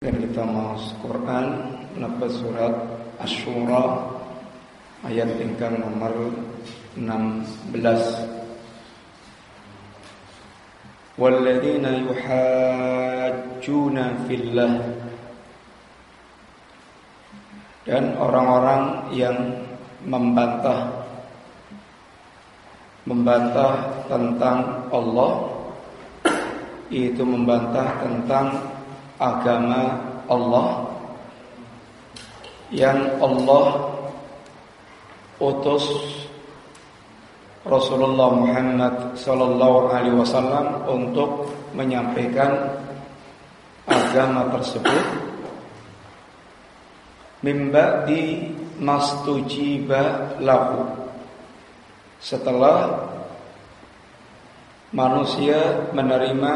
Dan kita masuk Quran Lepas surat Ashura Ayat tingkang nomor 16 Walladzina yuhajjuna fillah. Dan orang-orang yang membantah Membantah tentang Allah Itu membantah tentang agama Allah yang Allah utus Rasulullah Muhammad sallallahu alaihi wasallam untuk menyampaikan agama tersebut. Mimba di mastujiba lahu. Setelah manusia menerima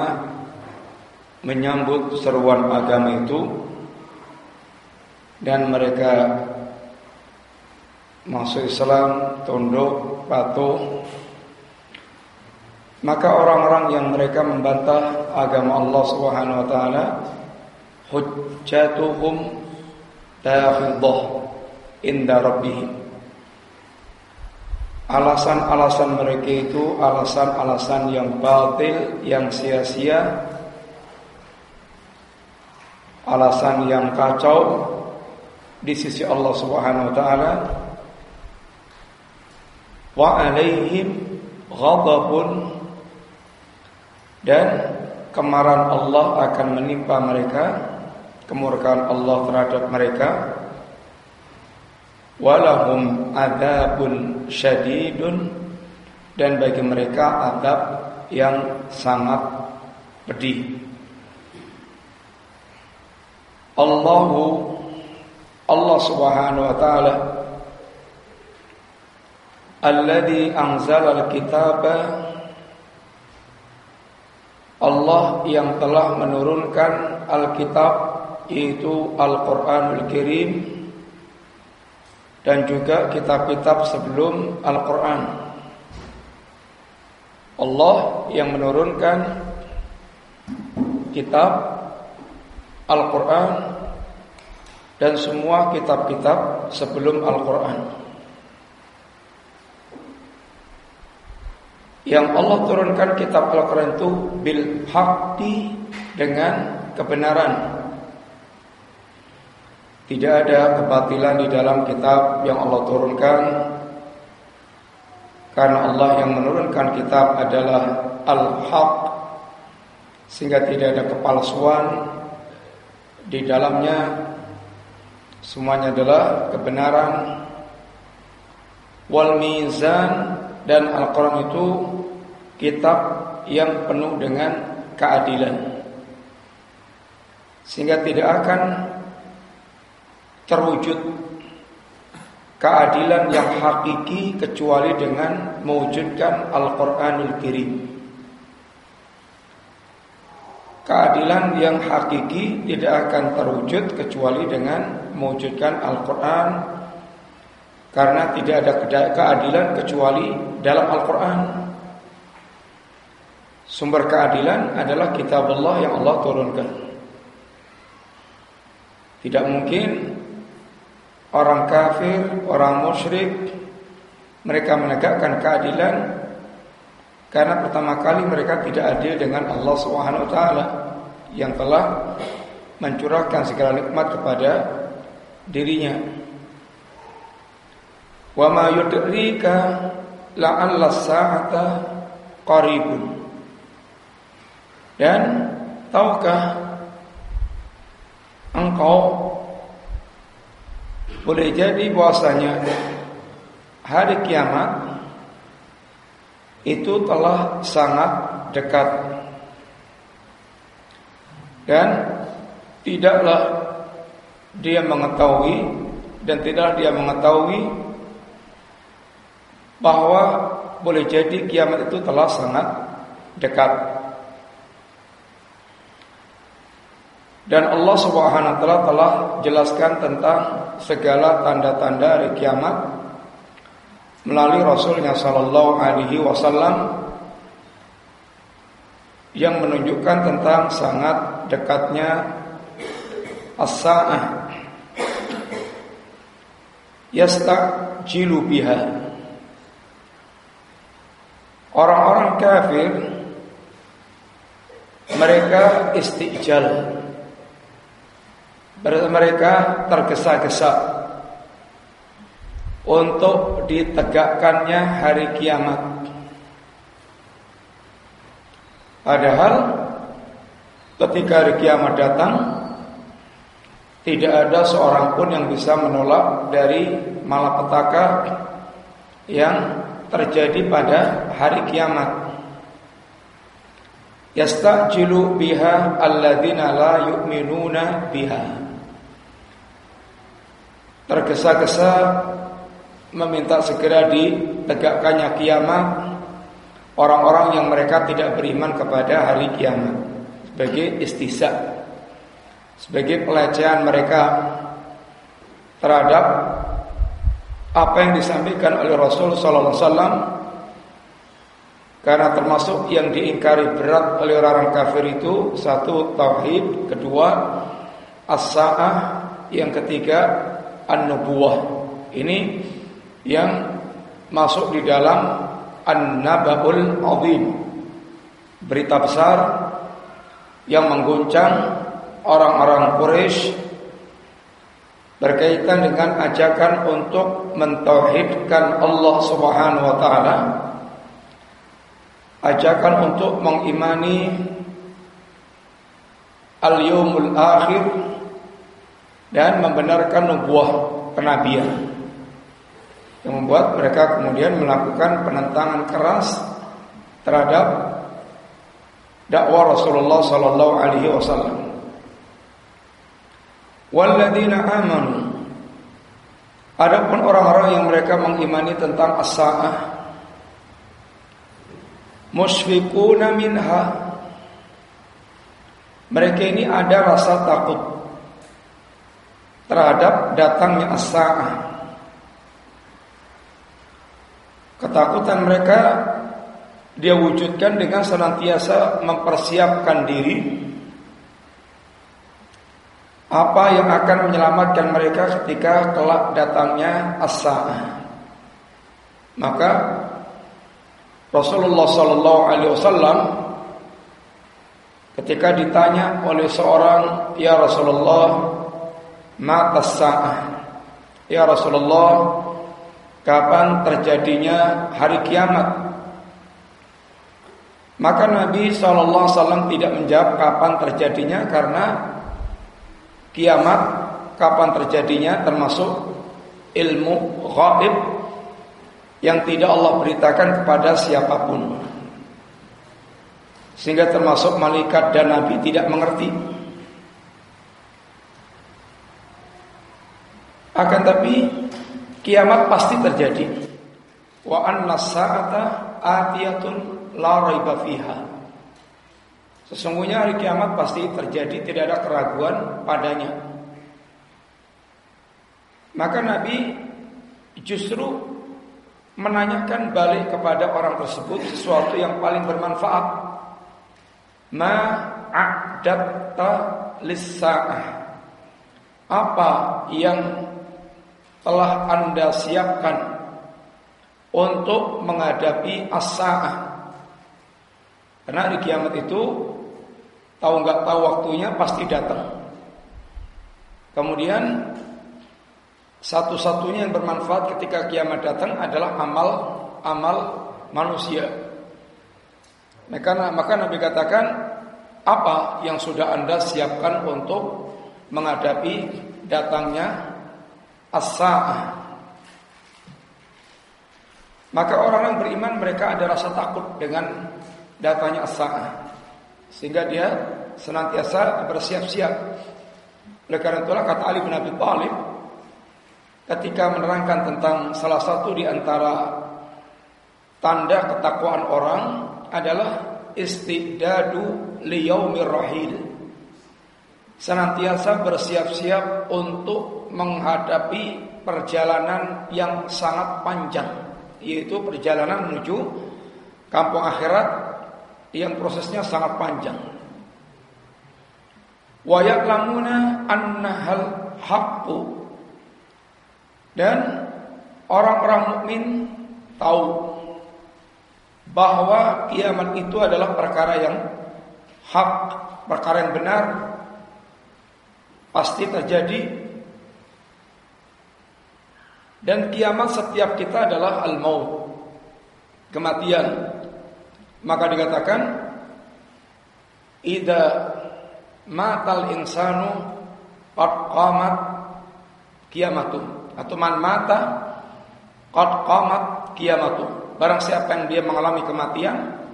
menyambut seruan agama itu dan mereka masuk Islam, tunduk, patuh. Maka orang-orang yang mereka membantah agama Allah Subhanahu wa taala hujjatuhum inda rabbihim. Alasan-alasan mereka itu alasan-alasan yang batil, yang sia-sia alasan yang kacau di sisi Allah Subhanahu wa taala. Wa alaihim ghadabun. Dan kemarahan Allah akan menimpa mereka kemurkaan Allah terhadap mereka. Walahum adzabun syadidun. Dan bagi mereka adab yang sangat pedih Allahu Allah Subhanahu wa taala alladzi anzala al-kitaba Allah yang telah menurunkan Alkitab yaitu Al-Qur'anul Karim dan juga kitab-kitab sebelum Al-Qur'an. Allah yang menurunkan kitab Al-Quran dan semua kitab-kitab sebelum Al-Quran. Yang Allah turunkan kitab Al-Quran itu bil hakti dengan kebenaran. Tidak ada kebatilan di dalam kitab yang Allah turunkan Karena Allah yang menurunkan kitab adalah Al-Haq Sehingga tidak ada kepalsuan di dalamnya semuanya adalah kebenaran wal mizan dan Al-Qur'an itu kitab yang penuh dengan keadilan sehingga tidak akan terwujud keadilan yang hakiki kecuali dengan mewujudkan Al-Qur'anul Karim. Keadilan yang hakiki tidak akan terwujud kecuali dengan mewujudkan Al-Quran. Karena tidak ada keadilan kecuali dalam Al-Quran. Sumber keadilan adalah kitab Allah yang Allah turunkan. Tidak mungkin orang kafir, orang musyrik Mereka menegakkan keadilan karena pertama kali mereka tidak adil dengan Allah Subhanahu taala yang telah mencurahkan segala nikmat kepada dirinya. Wa ma yudrika la'alla sa'ata qaribun. Dan tahukah engkau boleh jadi bahwasanya hari kiamat itu telah sangat dekat dan tidaklah dia mengetahui dan tidaklah dia mengetahui bahwa boleh jadi kiamat itu telah sangat dekat. Dan Allah Subhanahu wa taala telah jelaskan tentang segala tanda-tanda hari kiamat melalui Rasulnya Shallallahu Alaihi Wasallam yang menunjukkan tentang sangat dekatnya as-sa'ah. Yastajilu orang-orang kafir mereka istijal. Mereka tergesa-gesa untuk ditegakkannya hari kiamat padahal ketika hari kiamat datang tidak ada seorang pun yang bisa menolak dari malapetaka yang terjadi pada hari kiamat. Yastajilu biha alladzina la yu'minuna biha. Tergesa-gesa meminta segera ditegakkannya kiamat. Orang-orang yang mereka tidak beriman kepada hari kiamat. Sebagai istihza. Sebagai pelecehan mereka terhadap apa yang disampaikan oleh Rasul sallallahu alaihi wasallam. Karena termasuk yang diingkari berat oleh orang kafir itu satu tauhid, kedua as-saah, yang ketiga an-nubuwah. Ini yang masuk di dalam an-nabaul azim. Berita besar yang mengguncang orang-orang Quraisy berkaitan dengan ajakan untuk mentauhidkan Allah Subhanahu wa taala ajakan untuk mengimani al-yaumul akhir dan membenarkan nubuah kenabian yang membuat mereka kemudian melakukan penentangan keras terhadap dakwah Rasulullah sallallahu alaihi wasallam. Walladzina amanu. Adapun orang-orang yang mereka mengimani tentang as-saah musfiquna minha. Mereka ini ada rasa takut terhadap datangnya as-saah Ketakutan mereka dia wujudkan dengan senantiasa mempersiapkan diri apa yang akan menyelamatkan mereka ketika kelak datangnya as-saah. Maka Rasulullah sallallahu alaihi wasallam ketika ditanya oleh seorang ya Rasulullah mata saah ya Rasulullah kapan terjadinya hari kiamat maka Nabi sallallahu alaihi wasallam tidak menjawab kapan terjadinya karena kiamat kapan terjadinya termasuk ilmu gaib yang tidak Allah beritakan kepada siapa pun. Sehingga termasuk malaikat dan nabi tidak mengerti. Akan tapi kiamat pasti terjadi. Wa anna sa'ata atiyatun la raiba fiha. Sesungguhnya hari kiamat pasti terjadi, tidak ada keraguan padanya. Maka Nabi justru menanyakan balik kepada orang tersebut sesuatu yang paling bermanfaat. Ma a'datta lis-sa'ah. Apa yang telah Anda siapkan untuk menghadapi as-sa'ah? Karena di kiamat itu tahu nggak tahu waktunya pasti datang. Kemudian satu-satunya yang bermanfaat ketika kiamat datang adalah amal amal manusia. Maka, maka Nabi katakan apa yang sudah anda siapkan untuk menghadapi datangnya as Maka orang yang beriman mereka ada rasa takut dengan datanya as-sa'ah. Sehingga dia senantiasa bersiap-siap. Oleh karena itulah kata Ali bin Abi Thalib ketika menerangkan tentang salah satu di antara tanda ketakwaan orang adalah istidadu liyaumir rahil. Senantiasa bersiap-siap untuk menghadapi perjalanan yang sangat panjang, yaitu perjalanan menuju kampung akhirat yang prosesnya sangat panjang. wa ya'lamuna annahal haqqu dan orang-orang mukmin tahu bahwa kiamat itu adalah perkara yang hak, perkara yang benar pasti terjadi. Dan kiamat setiap kita adalah al-maut kematian. Maka dikatakan ida matal insanu qad qamat kiamatu atau man mata qad qamat kiamatu barang siapa yang dia mengalami kematian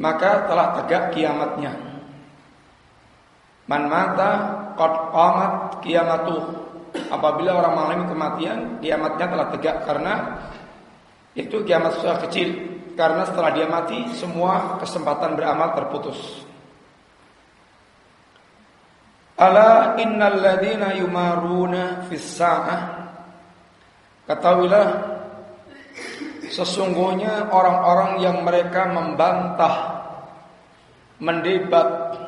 maka telah tegak kiamatnya. Man mata qad qamat kiamatu apabila orang mengalami kematian kiamatnya telah tegak karena itu kiamat sudah kecil. Karena setelah dia mati semua kesempatan beramal terputus. Ala innal ladina yumaruna fis Ketahuilah sesungguhnya orang-orang yang mereka membantah mendebat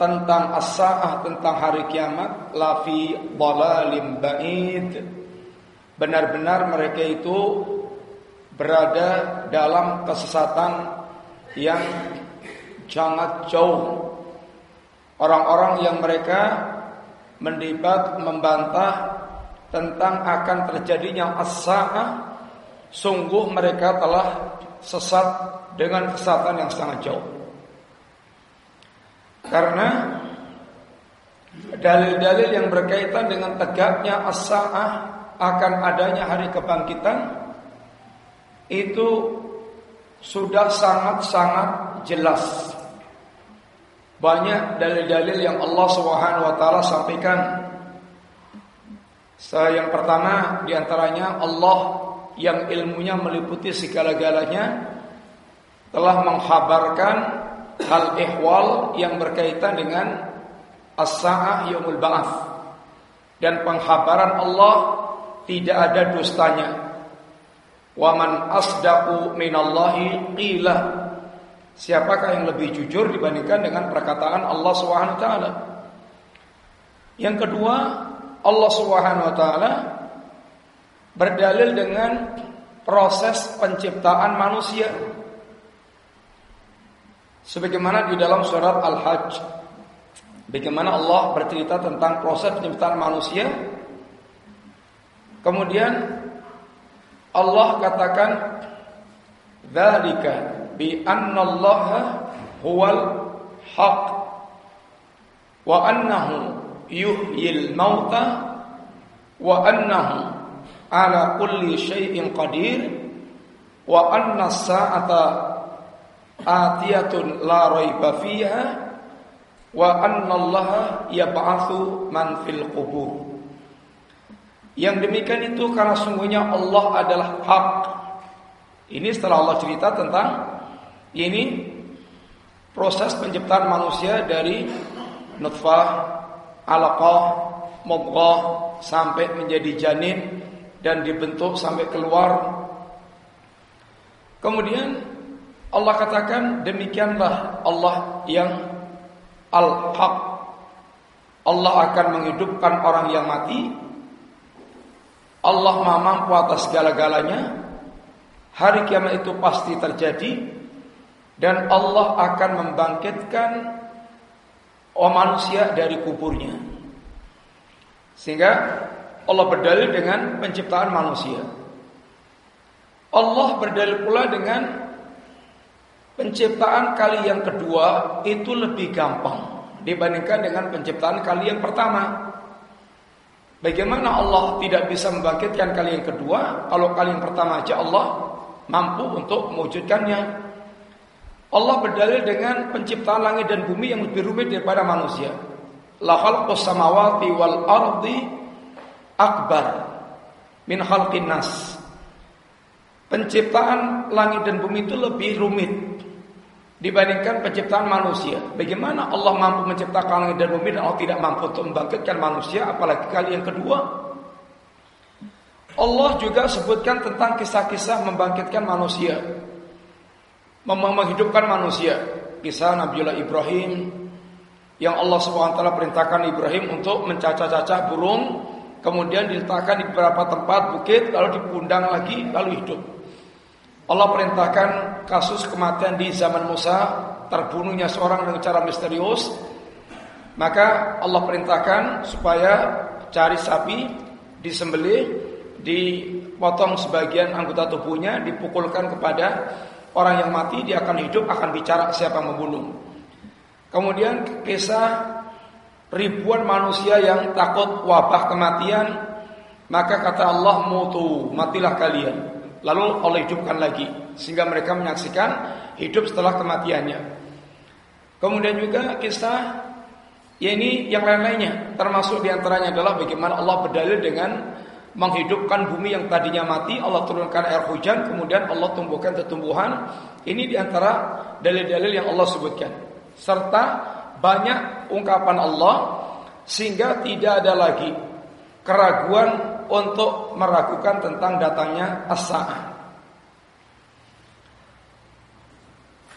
tentang as-sa'ah tentang hari kiamat la fi dhalalim ba'id benar-benar mereka itu berada dalam kesesatan yang sangat jauh Orang-orang yang mereka mendebat, membantah tentang akan terjadinya as-sa'ah, sungguh mereka telah sesat dengan kesatan yang sangat jauh. Karena dalil-dalil yang berkaitan dengan tegaknya as-sa'ah akan adanya hari kebangkitan itu sudah sangat-sangat jelas banyak dalil-dalil yang Allah Subhanahu wa taala sampaikan. Yang pertama di antaranya Allah yang ilmunya meliputi segala-galanya telah menghabarkan hal ihwal yang berkaitan dengan as-sa'ah yaumul ba'ats. Dan penghabaran Allah tidak ada dustanya. Wa man asdaqu minallahi qila Siapakah yang lebih jujur dibandingkan dengan perkataan Allah Subhanahu wa taala? Yang kedua, Allah Subhanahu wa taala berdalil dengan proses penciptaan manusia. Sebagaimana di dalam surat Al-Hajj. Bagaimana Allah bercerita tentang proses penciptaan manusia. Kemudian Allah katakan Dzalika bi anna Allah huwal haq wa annahu yuhyil mauta wa annahu ala kulli syai'in qadir wa anna sa'ata atiyatun la raiba fiha wa anna Allah yab'atsu man fil qubur yang demikian itu karena sungguhnya Allah adalah hak. Ini setelah Allah cerita tentang ini proses penciptaan manusia dari nutfah, alaqah, mudghah sampai menjadi janin dan dibentuk sampai keluar. Kemudian Allah katakan demikianlah Allah yang al-haq. Allah akan menghidupkan orang yang mati. Allah Maha mampu atas segala-galanya. Hari kiamat itu pasti terjadi dan Allah akan membangkitkan oh manusia dari kuburnya. Sehingga Allah berdalil dengan penciptaan manusia. Allah berdalil pula dengan penciptaan kali yang kedua itu lebih gampang dibandingkan dengan penciptaan kali yang pertama. Bagaimana Allah tidak bisa membangkitkan kali yang kedua kalau kali yang pertama aja Allah mampu untuk mewujudkannya? Allah berdalil dengan penciptaan langit dan bumi yang lebih rumit daripada manusia. La khalqus samawati wal ardi akbar min khalqin nas. Penciptaan langit dan bumi itu lebih rumit dibandingkan penciptaan manusia. Bagaimana Allah mampu menciptakan langit dan bumi dan Allah tidak mampu untuk membangkitkan manusia apalagi kali yang kedua? Allah juga sebutkan tentang kisah-kisah membangkitkan manusia menghidupkan manusia. Kisah Nabiullah Ibrahim, yang Allah SWT perintahkan Ibrahim untuk mencacah-cacah burung kemudian diletakkan di beberapa tempat bukit lalu dipundang lagi lalu hidup. Allah perintahkan kasus kematian di zaman Musa terbunuhnya seorang dengan cara misterius maka Allah perintahkan supaya cari sapi disembelih dipotong sebagian anggota tubuhnya dipukulkan kepada orang yang mati dia akan hidup akan bicara siapa membunuh Kemudian kisah ribuan manusia yang takut wabah kematian, maka kata Allah mutu, matilah kalian. Lalu Allah hidupkan lagi sehingga mereka menyaksikan hidup setelah kematiannya. Kemudian juga kisah ya ini yang lain-lainnya termasuk di antaranya adalah bagaimana Allah berdalil dengan menghidupkan bumi yang tadinya mati Allah turunkan air hujan kemudian Allah tumbuhkan tumbuhan ini di antara dalil-dalil yang Allah sebutkan serta banyak ungkapan Allah sehingga tidak ada lagi keraguan untuk meragukan tentang datangnya as-saah.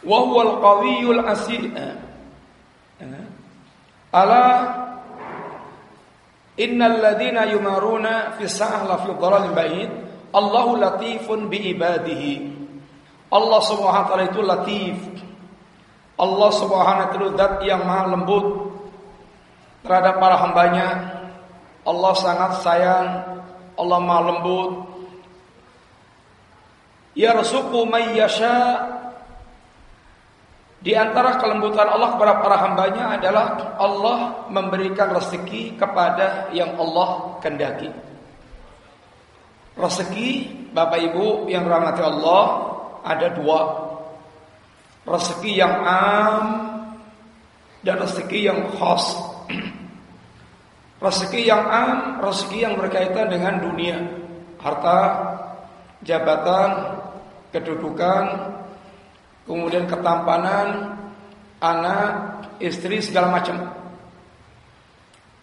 Wa huwal qawiyul asid. Ala innal ladzina yumaruna fi sa'ah la fi dhalalin ba'id. Allahu latifun bi ibadihi. Allah Subhanahu wa taala itu latif Allah subhanahu wa ta'ala dat yang maha lembut terhadap para hambanya. Allah sangat sayang. Allah maha lembut. Ya Yarsuku mayyasha di antara kelembutan Allah kepada para hambanya adalah Allah memberikan rezeki kepada yang Allah kendaki. Rezeki Bapak Ibu yang rahmati Allah ada dua rezeki yang am dan rezeki yang khas. rezeki yang am, rezeki yang berkaitan dengan dunia, harta, jabatan, kedudukan, kemudian ketampanan, anak, istri segala macam.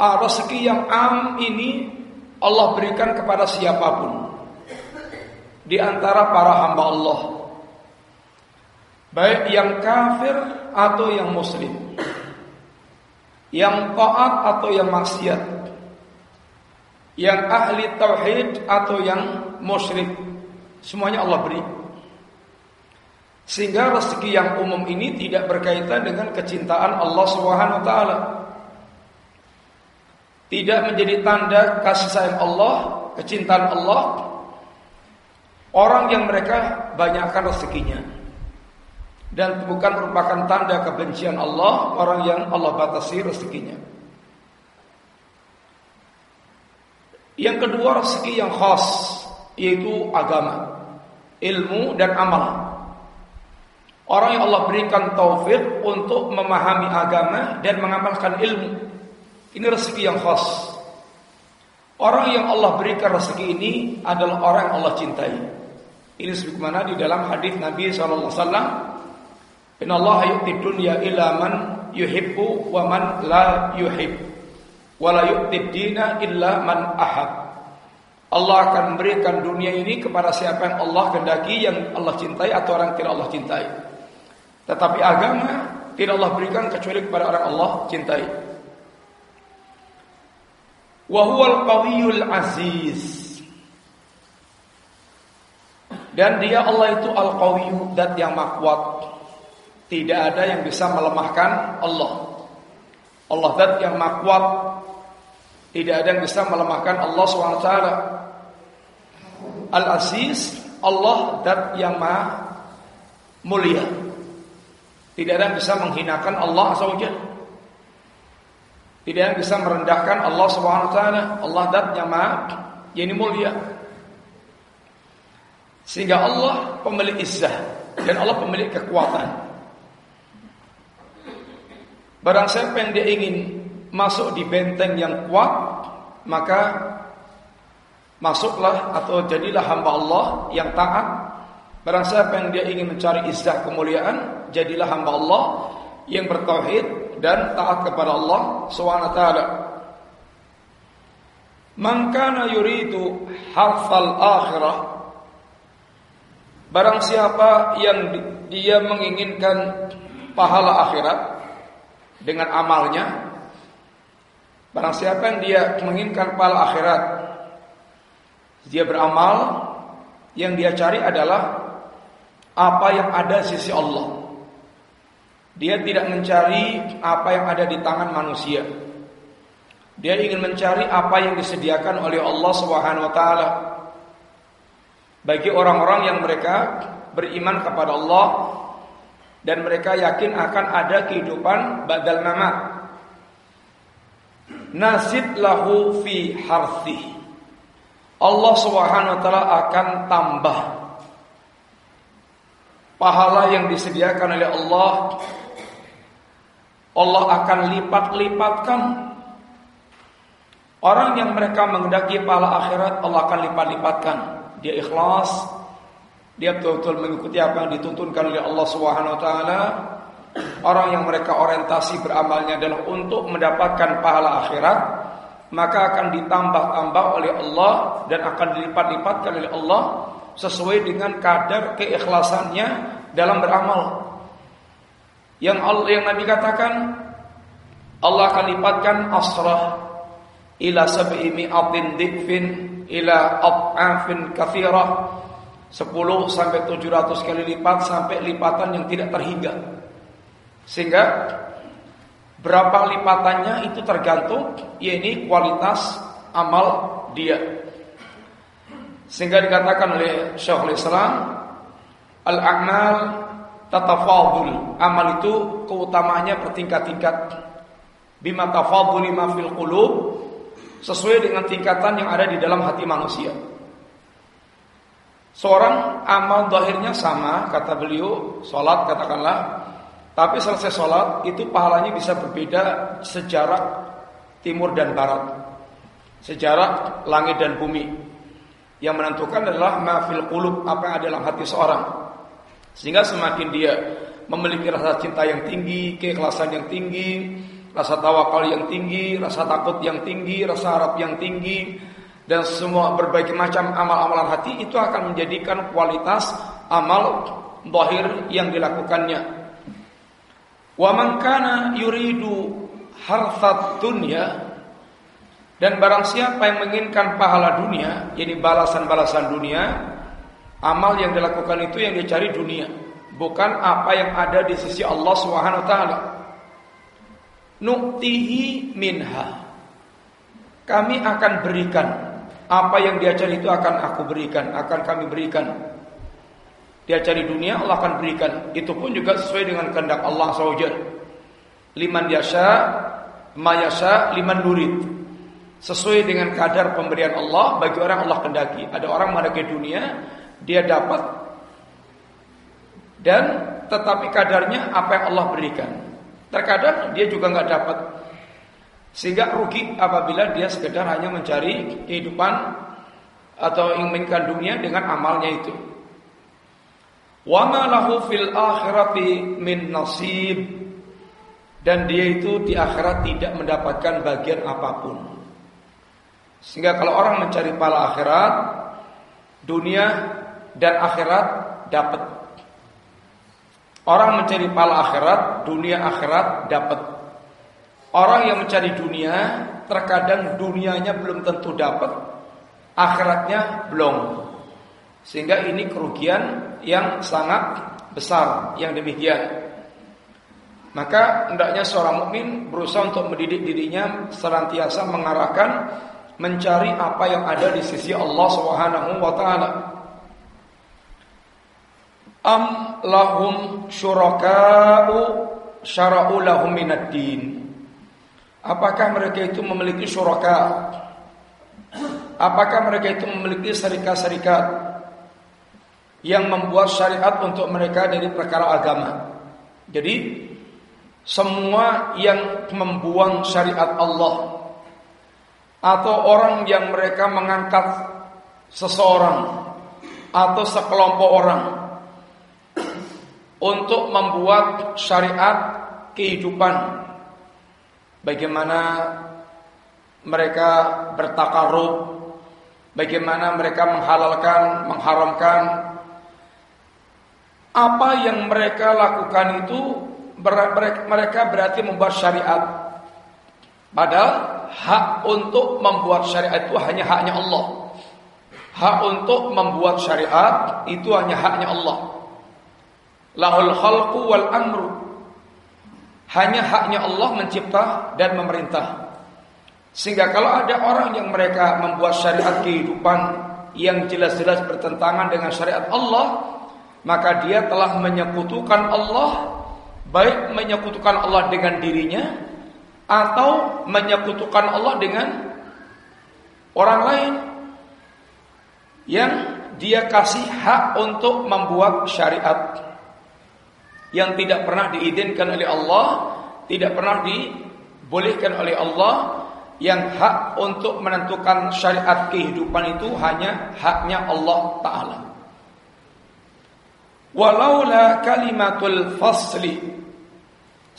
Ah, rezeki yang am ini Allah berikan kepada siapa pun. Di antara para hamba Allah. Baik yang kafir atau yang muslim Yang taat atau yang maksiat. Yang ahli tauhid atau yang musyrik. Semuanya Allah beri. Sehingga rezeki yang umum ini tidak berkaitan dengan kecintaan Allah taala. Tidak menjadi tanda kasih sayang Allah, kecintaan Allah. Orang yang mereka banyakkan rezekinya dan bukan merupakan tanda kebencian Allah orang yang Allah batasi rezekinya. Yang kedua rezeki yang khas yaitu agama, ilmu dan amal. Orang yang Allah berikan taufik untuk memahami agama dan mengamalkan ilmu. Ini rezeki yang khas. Orang yang Allah berikan rezeki ini adalah orang yang Allah cintai. Ini sebagaimana di dalam hadis Nabi SAW Inna Allah yu'ti dunya illa man yuhibbu wa man la yuhib. Wa la yu'ti dina illa man ahab. Allah akan memberikan dunia ini kepada siapa yang Allah kehendaki, yang Allah cintai atau orang yang tidak Allah cintai. Tetapi agama tidak Allah berikan kecuali kepada orang Allah cintai. Wa huwal qawiyul aziz. Dan dia Allah itu al-qawiyyu, dat yang makwat, tidak ada yang bisa melemahkan Allah. Allah dat yang makwat. Tidak ada yang bisa melemahkan Allah SWT. Al-Aziz, Allah dat yang maha mulia. Tidak ada yang bisa menghinakan Allah SWT. Tidak ada yang bisa merendahkan Allah SWT. Allah dat yang maha mulia. Sehingga Allah pemilik izzah dan Allah pemilik kekuatan. Barang siapa yang dia ingin masuk di benteng yang kuat, maka masuklah atau jadilah hamba Allah yang taat. Barang siapa yang dia ingin mencari izzah kemuliaan, jadilah hamba Allah yang bertauhid dan taat kepada Allah SWT. Man kana yuridu harfal akhirah Barang siapa yang dia menginginkan pahala akhirat dengan amalnya. Barang siapa yang dia menginginkan pahala akhirat, dia beramal, yang dia cari adalah apa yang ada sisi Allah. Dia tidak mencari apa yang ada di tangan manusia. Dia ingin mencari apa yang disediakan oleh Allah Subhanahu wa taala. Bagi orang-orang yang mereka beriman kepada Allah dan mereka yakin akan ada kehidupan badal mamat. Nasib lahu fi harthi. Allah Subhanahu wa taala akan tambah pahala yang disediakan oleh Allah. Allah akan lipat-lipatkan orang yang mereka mengendaki pahala akhirat Allah akan lipat-lipatkan. Dia ikhlas, dia betul-betul mengikuti apa yang dituntunkan oleh Allah Subhanahu wa taala. Orang yang mereka orientasi beramalnya adalah untuk mendapatkan pahala akhirat, maka akan ditambah-tambah oleh Allah dan akan dilipat-lipatkan oleh Allah sesuai dengan kadar keikhlasannya dalam beramal. Yang Allah yang Nabi katakan Allah akan lipatkan asrah ila sab'i mi'atin dikfin ila at'afin kathirah 10 sampai 700 kali lipat sampai lipatan yang tidak terhingga. Sehingga berapa lipatannya itu tergantung yakni kualitas amal dia. Sehingga dikatakan oleh Syekhul Islam al-a'mal tatafadul. Amal itu keutamaannya bertingkat-tingkat. Bima tafaduli ma fil qulub sesuai dengan tingkatan yang ada di dalam hati manusia. Seorang amal zahirnya sama, kata beliau, sholat katakanlah, tapi selesai sholat itu pahalanya bisa berbeda sejarak timur dan barat, sejarak langit dan bumi. Yang menentukan adalah mafil qulub apa yang ada dalam hati seorang. Sehingga semakin dia memiliki rasa cinta yang tinggi, keikhlasan yang tinggi, rasa tawakal yang tinggi, rasa takut yang tinggi, rasa harap yang tinggi, dan semua berbagai macam amal-amalan hati itu akan menjadikan kualitas amal zahir yang dilakukannya. Wa man kana yuridu harfat dunya dan barang siapa yang menginginkan pahala dunia, jadi balasan-balasan dunia, amal yang dilakukan itu yang dicari dunia, bukan apa yang ada di sisi Allah Subhanahu wa taala. Nuktihi minha. Kami akan berikan apa yang dia cari itu akan aku berikan, akan kami berikan. Dia cari dunia, Allah akan berikan. Itu pun juga sesuai dengan kehendak Allah SWT. Liman yasha, mayasha, liman nurid. Sesuai dengan kadar pemberian Allah bagi orang Allah kendaki. Ada orang mengendaki dunia, dia dapat dan tetapi kadarnya apa yang Allah berikan. Terkadang dia juga nggak dapat sehingga rugi apabila dia sekedar hanya mencari kehidupan atau inginkan dunia dengan amalnya itu. Wa fil akhirati min nasib dan dia itu di akhirat tidak mendapatkan bagian apa pun. Sehingga kalau orang mencari pala akhirat, dunia dan akhirat dapat. Orang mencari pala akhirat, dunia akhirat dapat. Orang yang mencari dunia terkadang dunianya belum tentu dapat, akhiratnya belum. Sehingga ini kerugian yang sangat besar yang demikian. Maka hendaknya seorang mukmin berusaha untuk mendidik dirinya senantiasa mengarahkan mencari apa yang ada di sisi Allah Subhanahu wa taala. Am lahum syuraka'u syara'u lahum minad din. Apakah mereka itu memiliki syuraka? Apakah mereka itu memiliki syarikat-syarikat yang membuat syariat untuk mereka dari perkara agama? Jadi semua yang membuang syariat Allah atau orang yang mereka mengangkat seseorang atau sekelompok orang untuk membuat syariat kehidupan bagaimana mereka bertakarub, bagaimana mereka menghalalkan, mengharamkan apa yang mereka lakukan itu mereka berarti membuat syariat. Padahal hak untuk membuat syariat itu hanya haknya Allah. Hak untuk membuat syariat itu hanya haknya Allah. Lahul khalqu wal amru. Hanya haknya Allah mencipta dan memerintah. Sehingga kalau ada orang yang mereka membuat syariat kehidupan yang jelas-jelas bertentangan dengan syariat Allah, maka dia telah menyekutukan Allah baik menyekutukan Allah dengan dirinya atau menyekutukan Allah dengan orang lain yang dia kasih hak untuk membuat syariat yang tidak pernah diizinkan oleh Allah, tidak pernah dibolehkan oleh Allah, yang hak untuk menentukan syariat kehidupan itu hanya haknya Allah Ta'ala. Walaula kalimatul fasli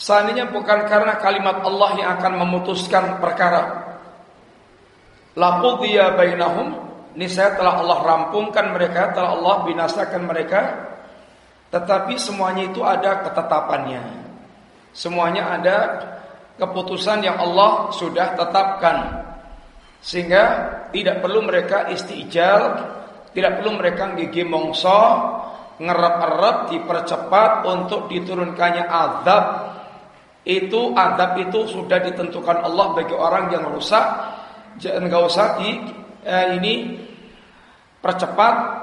Seandainya bukan karena kalimat Allah yang akan memutuskan perkara. Laqudiya bainahum, niscaya telah Allah rampungkan mereka, telah Allah binasakan mereka. Tetapi semuanya itu ada ketetapannya. Semuanya ada keputusan yang Allah sudah tetapkan. Sehingga tidak perlu mereka istijal, tidak perlu mereka gigi mongso, ngerap-erap dipercepat untuk diturunkannya azab itu adab itu sudah ditentukan Allah bagi orang yang rusak. Jangan nggak usah di eh, ini percepat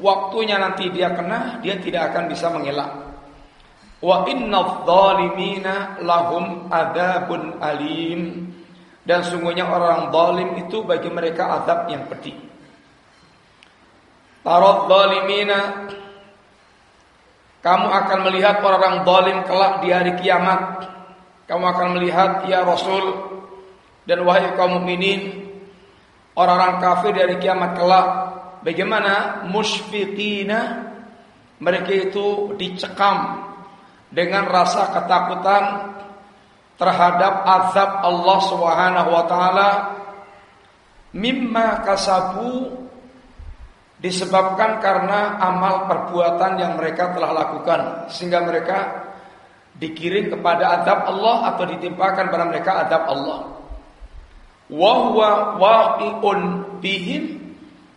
waktunya nanti dia kena dia tidak akan bisa mengelak. Wa inna dhalimina lahum adabun alim dan sungguhnya orang zalim itu bagi mereka adab yang pedih. Tarot zalimina kamu akan melihat orang zalim kelak di hari kiamat. Kamu akan melihat ya Rasul dan wahai kaum mukminin orang-orang kafir dari kiamat kelak bagaimana musfiqina mereka itu dicekam dengan rasa ketakutan terhadap azab Allah Subhanahu wa taala mimma kasabu disebabkan karena amal perbuatan yang mereka telah lakukan sehingga mereka dikirim kepada adab Allah atau ditimpakan pada mereka adab Allah. Wa huwa bihim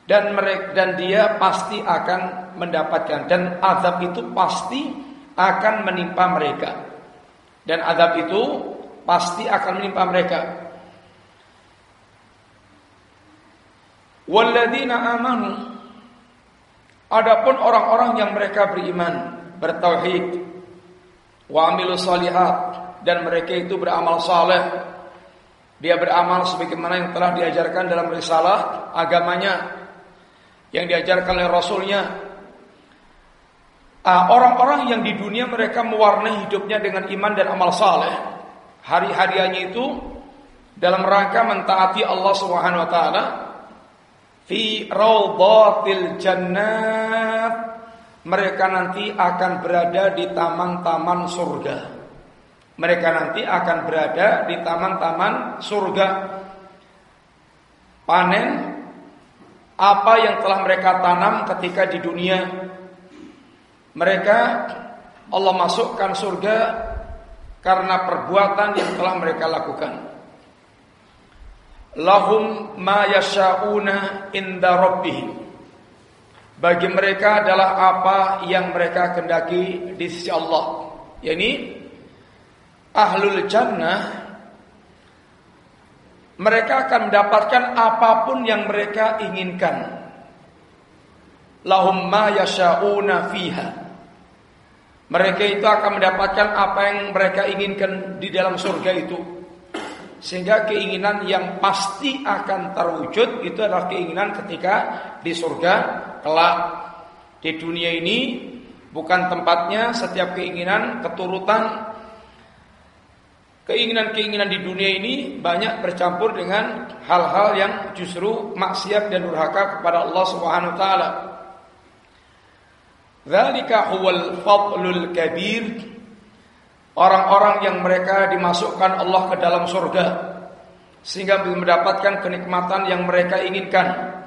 dan mereka dan dia pasti akan mendapatkan dan adab itu pasti akan menimpa mereka. Dan adab itu pasti akan menimpa mereka. Walladzina amanu Adapun orang-orang yang mereka beriman, bertauhid, wa amilu salihat dan mereka itu beramal saleh. Dia beramal sebagaimana yang telah diajarkan dalam risalah agamanya yang diajarkan oleh rasulnya. Ah, orang-orang yang di dunia mereka mewarnai hidupnya dengan iman dan amal saleh. Hari-hariannya itu dalam rangka mentaati Allah Subhanahu wa taala fi raudhatil jannat mereka nanti akan berada di taman-taman surga mereka nanti akan berada di taman-taman surga panen apa yang telah mereka tanam ketika di dunia. Mereka Allah masukkan surga karena perbuatan yang telah mereka lakukan. Lahum ma yasha'una inda rabbihim. Bagi mereka adalah apa yang mereka kendaki di sisi Allah. Yakni ahlul jannah mereka akan mendapatkan apa pun yang mereka inginkan. Lahum ma yasha'una fiha. Mereka itu akan mendapatkan apa yang mereka inginkan di dalam surga itu. Sehingga keinginan yang pasti akan terwujud itu adalah keinginan ketika di surga kelak. Di dunia ini bukan tempatnya setiap keinginan keturutan keinginan-keinginan di dunia ini banyak bercampur dengan hal-hal yang justru maksiat dan durhaka kepada Allah Subhanahu wa taala. Dzalika huwal fadlul kabir orang-orang yang mereka dimasukkan Allah ke dalam surga sehingga mendapatkan kenikmatan yang mereka inginkan.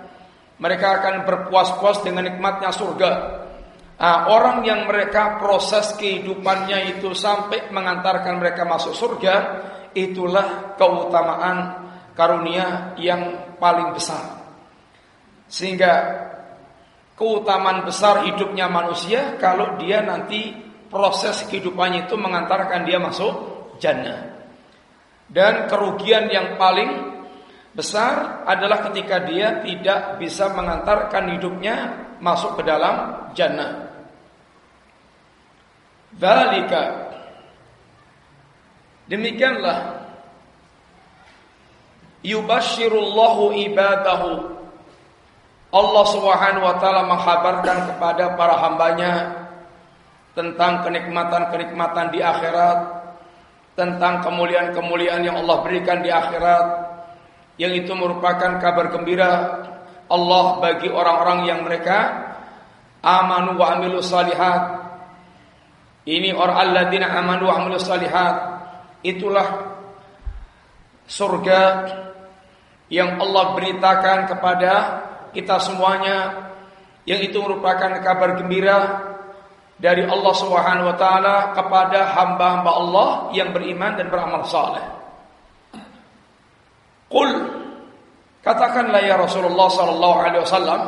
Mereka akan berpuas-puas dengan nikmatnya surga. Nah, orang yang mereka proses kehidupannya itu sampai mengantarkan mereka masuk surga, itulah keutamaan karunia yang paling besar. Sehingga keutamaan besar hidupnya manusia kalau dia nanti proses kehidupannya itu mengantarkan dia masuk jannah. Dan kerugian yang paling besar adalah ketika dia tidak bisa mengantarkan hidupnya masuk ke dalam jannah. Dalika Demikianlah. Yubashirullahu ibadahu. Allah subhanahu wa ta'ala menghabarkan kepada para hambanya Tentang kenikmatan-kenikmatan di akhirat Tentang kemuliaan-kemuliaan yang Allah berikan di akhirat Yang itu merupakan kabar gembira Allah bagi orang-orang yang mereka Amanu wa amilu salihat ini orang alladzina amanu wa amilus salihat. Itulah surga yang Allah beritakan kepada kita semuanya yang itu merupakan kabar gembira dari Allah Subhanahu wa taala kepada hamba-hamba Allah yang beriman dan beramal saleh. Qul katakanlah ya Rasulullah sallallahu alaihi wasallam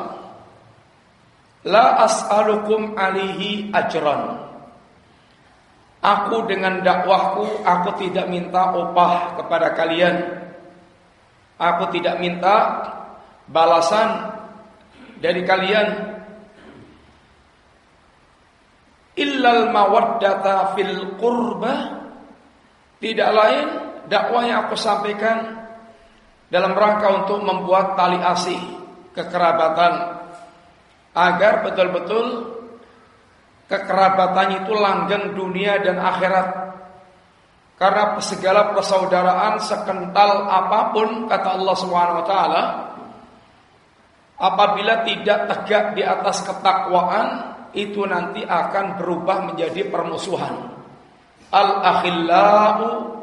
la as'alukum alaihi ajran Aku dengan dakwahku aku tidak minta upah kepada kalian. Aku tidak minta balasan dari kalian. Illal mawaddata fil qurba tidak lain dakwah yang aku sampaikan dalam rangka untuk membuat tali asih kekerabatan agar betul-betul kekerabatannya itu langgeng dunia dan akhirat. Karena segala persaudaraan sekental apa pun kata Allah Subhanahu wa taala apabila tidak tegak di atas ketakwaan itu nanti akan berubah menjadi permusuhan. Al akhillau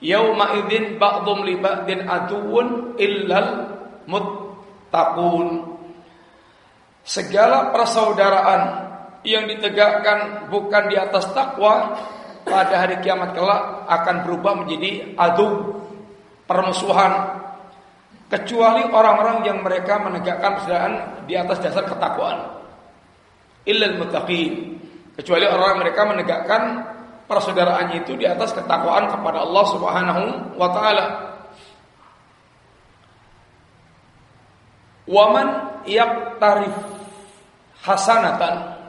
yauma idzin ba'dhum li ba'din aduun illal muttaqun. Segala persaudaraan yang ditegakkan bukan di atas takwa pada hari kiamat kelak akan berubah menjadi adu permusuhan. Kecuali orang-orang yang mereka menegakkan persaudaraan di atas dasar ketakwaan. Illal muttaqin. Kecuali orang mereka menegakkan persaudaraannya itu di atas ketakwaan kepada Allah Subhanahu wa taala. Waman yaktarif hasanatan.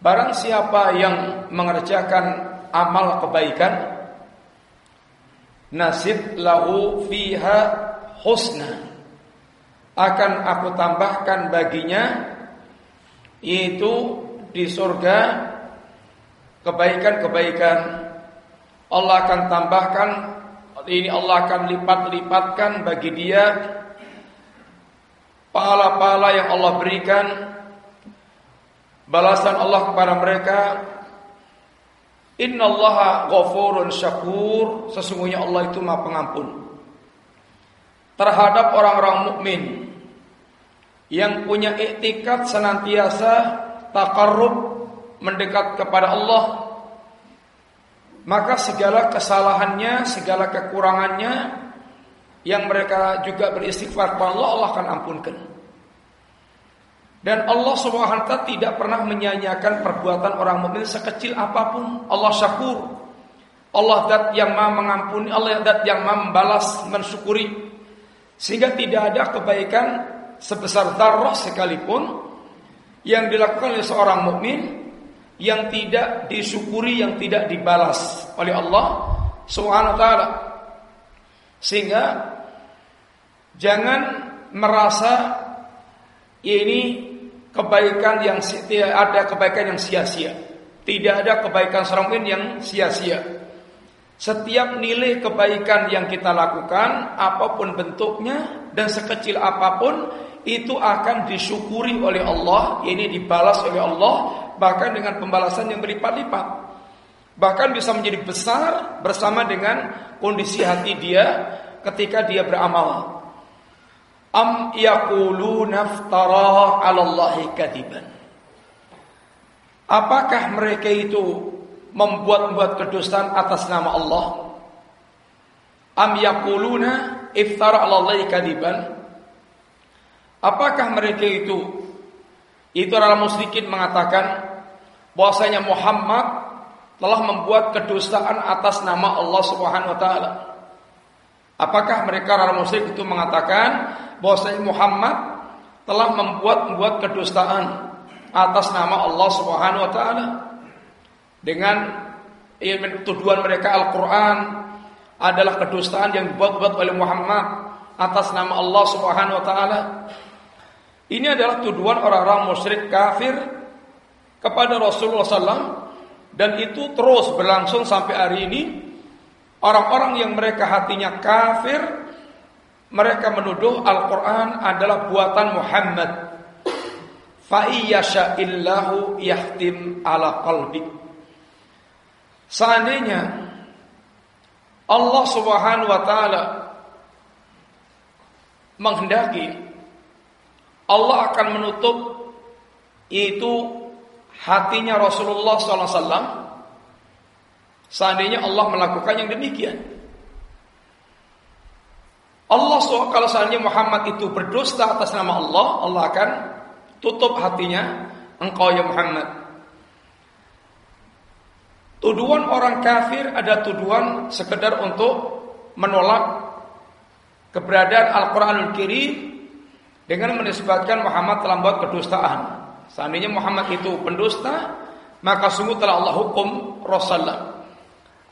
Barang siapa yang mengerjakan amal kebaikan nasib lahu fiha husna. Akan aku tambahkan baginya yaitu di surga kebaikan-kebaikan. Allah akan tambahkan ini Allah akan lipat-lipatkan bagi dia pahala-pahala yang Allah berikan balasan Allah kepada mereka. Innallaha ghafurun syakur. Sesungguhnya Allah itu Maha Pengampun terhadap orang-orang mukmin yang punya iktikat senantiasa takarrub mendekat kepada Allah maka segala kesalahannya, segala kekurangannya yang mereka juga beristighfar kepada Allah, Allah akan ampunkan. Dan Allah Subhanahu wa tidak pernah menyanyiakan perbuatan orang mukmin sekecil apa pun. Allah syakur. Allah dat yang Maha mengampuni, Allah dat yang Maha membalas, mensyukuri. Sehingga tidak ada kebaikan sebesar darah sekalipun yang dilakukan oleh seorang mukmin yang tidak disyukuri, yang tidak dibalas oleh Allah Subhanahu wa taala. Sehingga jangan merasa ini kebaikan yang tidak ada kebaikan yang sia-sia. Tidak ada kebaikan seorang yang sia-sia. Setiap nilai kebaikan yang kita lakukan, apa pun bentuknya dan sekecil apa pun, itu akan disyukuri oleh Allah, ini dibalas oleh Allah, bahkan dengan pembalasan yang berlipat-lipat. Bahkan bisa menjadi besar bersama dengan kondisi hati dia ketika dia beramal. Am naftara 'ala Allahi kadiban. Apakah mereka itu membuat-buat kedustaan atas nama Allah? Am yaquluna iftara 'ala Allahi kadiban? Apakah mereka itu itu adalah musyrikin mengatakan bahwasanya Muhammad telah membuat kedustaan atas nama Allah Subhanahu wa taala? Apakah mereka orang musyrik itu mengatakan bahwasanya Muhammad telah membuat-buat kedustaan atas nama Allah Subhanahu wa taala dengan tuduhan mereka Al-Qur'an adalah kedustaan yang dibuat-buat oleh Muhammad atas nama Allah Subhanahu wa taala. Ini adalah tuduhan orang-orang musyrik kafir kepada Rasulullah SAW dan itu terus berlangsung sampai hari ini. Orang-orang yang mereka hatinya kafir, mereka menuduh Al-Quran adalah buatan Muhammad. Fa'iyasha illahu yahtim ala qalbi. Seandainya Allah Subhanahu wa taala menghendaki Allah akan menutup itu hatinya Rasulullah SAW. Seandainya Allah melakukan yang demikian. Allah kalau seandainya Muhammad itu berdusta atas nama Allah, Allah akan tutup hatinya engkau ya Muhammad. Tuduhan orang kafir ada tuduhan sekedar untuk menolak keberadaan Al-Quranul Karim dengan menisbatkan Muhammad telah membuat kedustaan. Seandainya Muhammad itu pendusta, maka sungguh telah Allah hukum Rasulullah.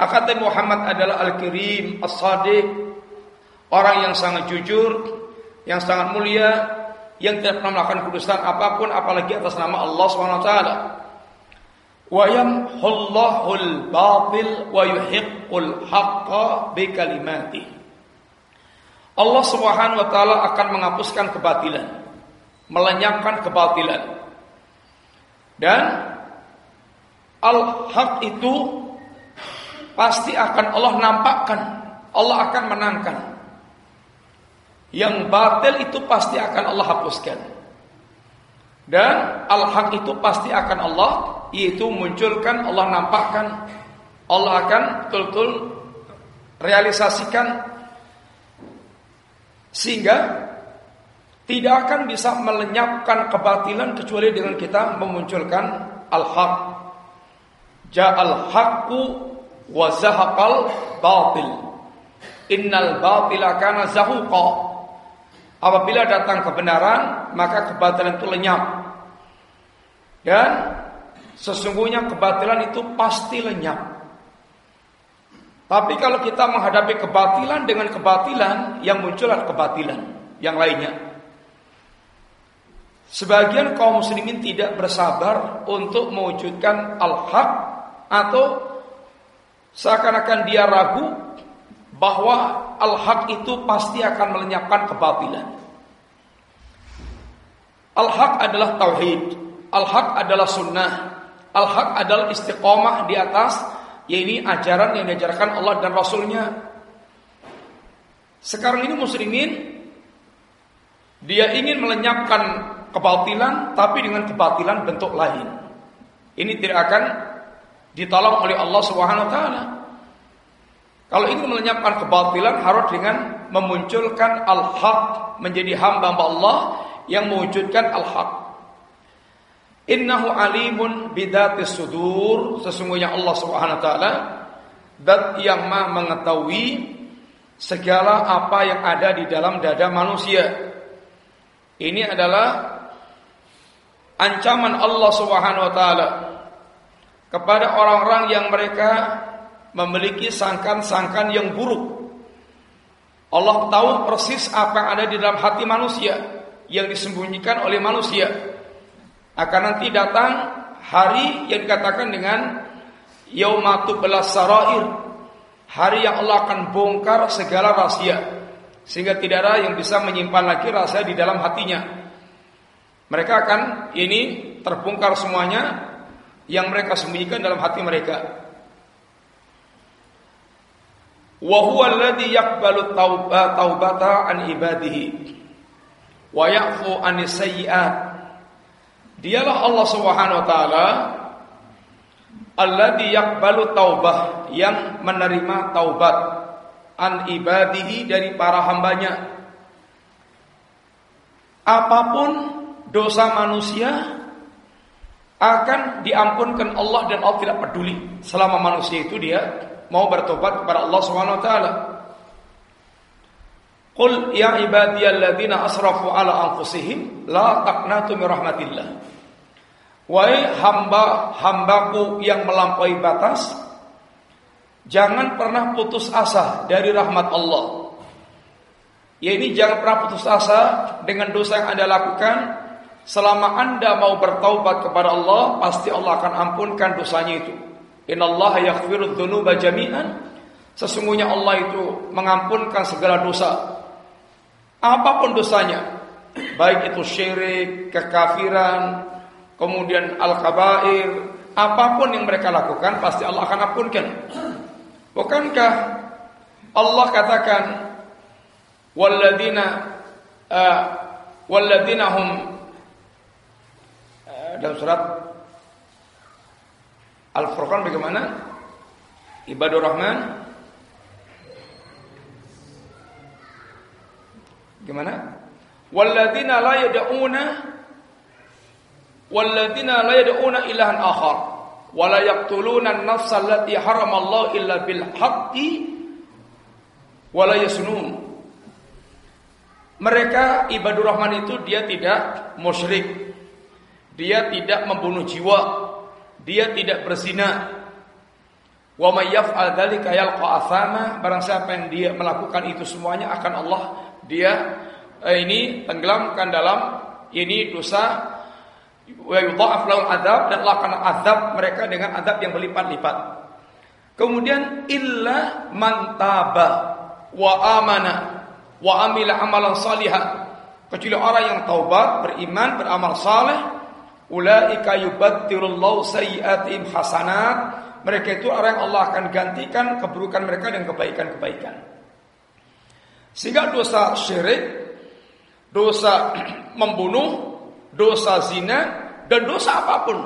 Akata Muhammad adalah Al-Karim, As-Sadiq, orang yang sangat jujur, yang sangat mulia, yang tidak pernah melakukan kudustan apa pun apalagi atas nama Allah taala. Wa yamhullahul batil wa yuhiqqul haqqa bi kalimati. Allah Subhanahu wa taala akan menghapuskan kebatilan, melenyapkan kebatilan. Dan al-haq itu pasti akan Allah nampakkan, Allah akan menangkan. Yang batil itu pasti akan Allah hapuskan. Dan al-haq itu pasti akan Allah yaitu munculkan, Allah nampakkan, Allah akan betul-betul realisasikan sehingga tidak akan bisa melenyapkan kebatilan kecuali dengan kita memunculkan al-haq. Ja'al haqqu wa zahaqal batil. Innal batila kana zahuqa. Apabila datang kebenaran, maka kebatilan itu lenyap. Dan sesungguhnya kebatilan itu pasti lenyap. Tapi kalau kita menghadapi kebatilan dengan kebatilan, yang muncul adalah kebatilan yang lainnya. Sebagian kaum muslimin tidak bersabar untuk mewujudkan al-haq atau seakan-akan dia ragu bahwa al-haq itu pasti akan melenyapkan kebatilan. Al-haq adalah tauhid, al-haq adalah sunnah, al-haq adalah istiqomah di atas yaitu ajaran yang diajarkan Allah dan Rasulnya. Sekarang ini muslimin dia ingin melenyapkan kebatilan tapi dengan kebatilan bentuk lain. Ini tidak akan ditolong oleh Allah Subhanahu wa taala. Kalau ingin melenyapkan kebatilan harus dengan memunculkan al-haq menjadi hamba Allah yang mewujudkan al-haq. Innahu alimun bidatis sudur, sesungguhnya Allah Subhanahu wa taala yang Maha mengetahui segala apa yang ada di dalam dada manusia. Ini adalah ancaman Allah Subhanahu wa taala kepada orang-orang yang mereka memiliki sangkan-sangkan yang buruk. Allah tahu persis apa yang ada di dalam hati manusia yang disembunyikan oleh manusia. Akan nanti datang hari yang dikatakan dengan yaumatu belas sarair. Hari yang Allah akan bongkar segala rahasia sehingga tidak ada yang bisa menyimpan lagi rahasia di dalam hatinya. Mereka akan ini terbongkar semuanya yang mereka sembunyikan dalam hati mereka. wa huwa alladhi yaqbalu taubata an ibadihi wa ya'fu anis sayyi'at. Dialah Allah Subhanahu wa taala alladzi yaqbalu taubah yang menerima taubat an ibadihi dari para hambanya apa pun dosa manusia akan diampunkan Allah dan Allah tidak peduli selama manusia itu dia mau bertobat kepada Allah Subhanahu wa taala. Qul ya ibadiyalladzina asrafu ala anfusihim la taqnatu min rahmatillah. Wahai hamba-hambaku yang melampaui batas, jangan pernah putus asa dari rahmat Allah. Ya ini jangan pernah putus asa dengan dosa yang Anda lakukan Selama anda mau bertaubat kepada Allah, pasti Allah akan ampunkan dosanya itu. Inna Allah yaghfiru dzunuba jami'an. Sesungguhnya Allah itu mengampunkan segala dosa. Apa pun dosanya, baik itu syirik, kekafiran, kemudian al-kabair, apa pun yang mereka lakukan pasti Allah akan ampunkan. Bukankah Allah katakan walladzina uh, walladzina hum dalam surat Al-Furqan bagaimana? Ibadur Rahman Gimana? Walladzina la yad'una walladzina la yad'una ilahan akhar wa la yaqtuluna an-nafsa allati haramallahu illa bil haqqi wa yasnun mereka ibadur rahman itu dia tidak musyrik dia tidak membunuh jiwa, dia tidak berzina. Wa may yaf'al dzalika yalqa athama, barang siapa yang dia melakukan itu semuanya akan Allah dia eh, ini tenggelamkan dalam ini dosa wa yudha'af lahu adab dan Allah akan azab mereka dengan adab yang berlipat-lipat. Kemudian illa mantaba wa amana wa amila amalan salihah kecuali orang yang taubat, beriman, beramal saleh Ulaika yubattirullahu sayyi'atihim hasanat. Mereka itu orang yang Allah akan gantikan keburukan mereka dengan kebaikan-kebaikan. Sehingga dosa syirik, dosa membunuh, dosa zina, dan dosa apa pun.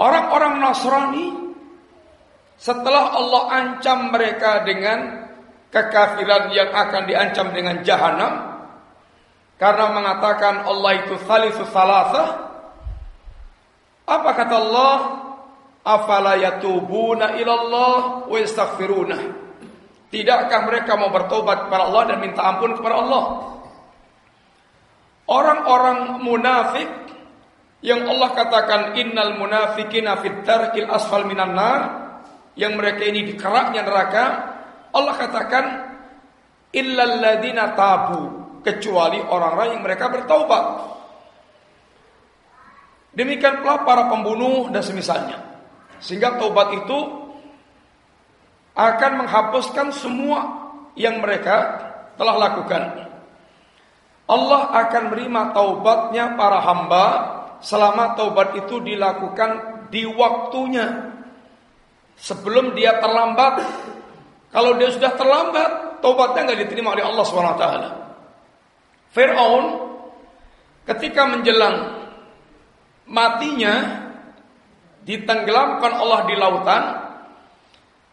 Orang-orang Nasrani setelah Allah ancam mereka dengan kekafiran yang akan diancam dengan jahanam, karena mengatakan Allah itu thalithu salasah. Apa kata Allah? Afala yatubuna ilallah wa yastaghfiruna. Tidakkah mereka mau bertobat kepada Allah dan minta ampun kepada Allah? Orang-orang munafik yang Allah katakan innal munafikina fit darkil asfal minan nar yang mereka ini di keraknya neraka Allah katakan illal ladina tabu kecuali orang-orang yang mereka bertaubat. Demikian pula para pembunuh dan semisalnya. Sehingga taubat itu akan menghapuskan semua yang mereka telah lakukan. Allah akan menerima taubatnya para hamba selama taubat itu dilakukan di waktunya. Sebelum dia terlambat. Kalau dia sudah terlambat, taubatnya nggak diterima oleh Allah SWT. Fir'aun ketika menjelang matinya ditenggelamkan Allah di lautan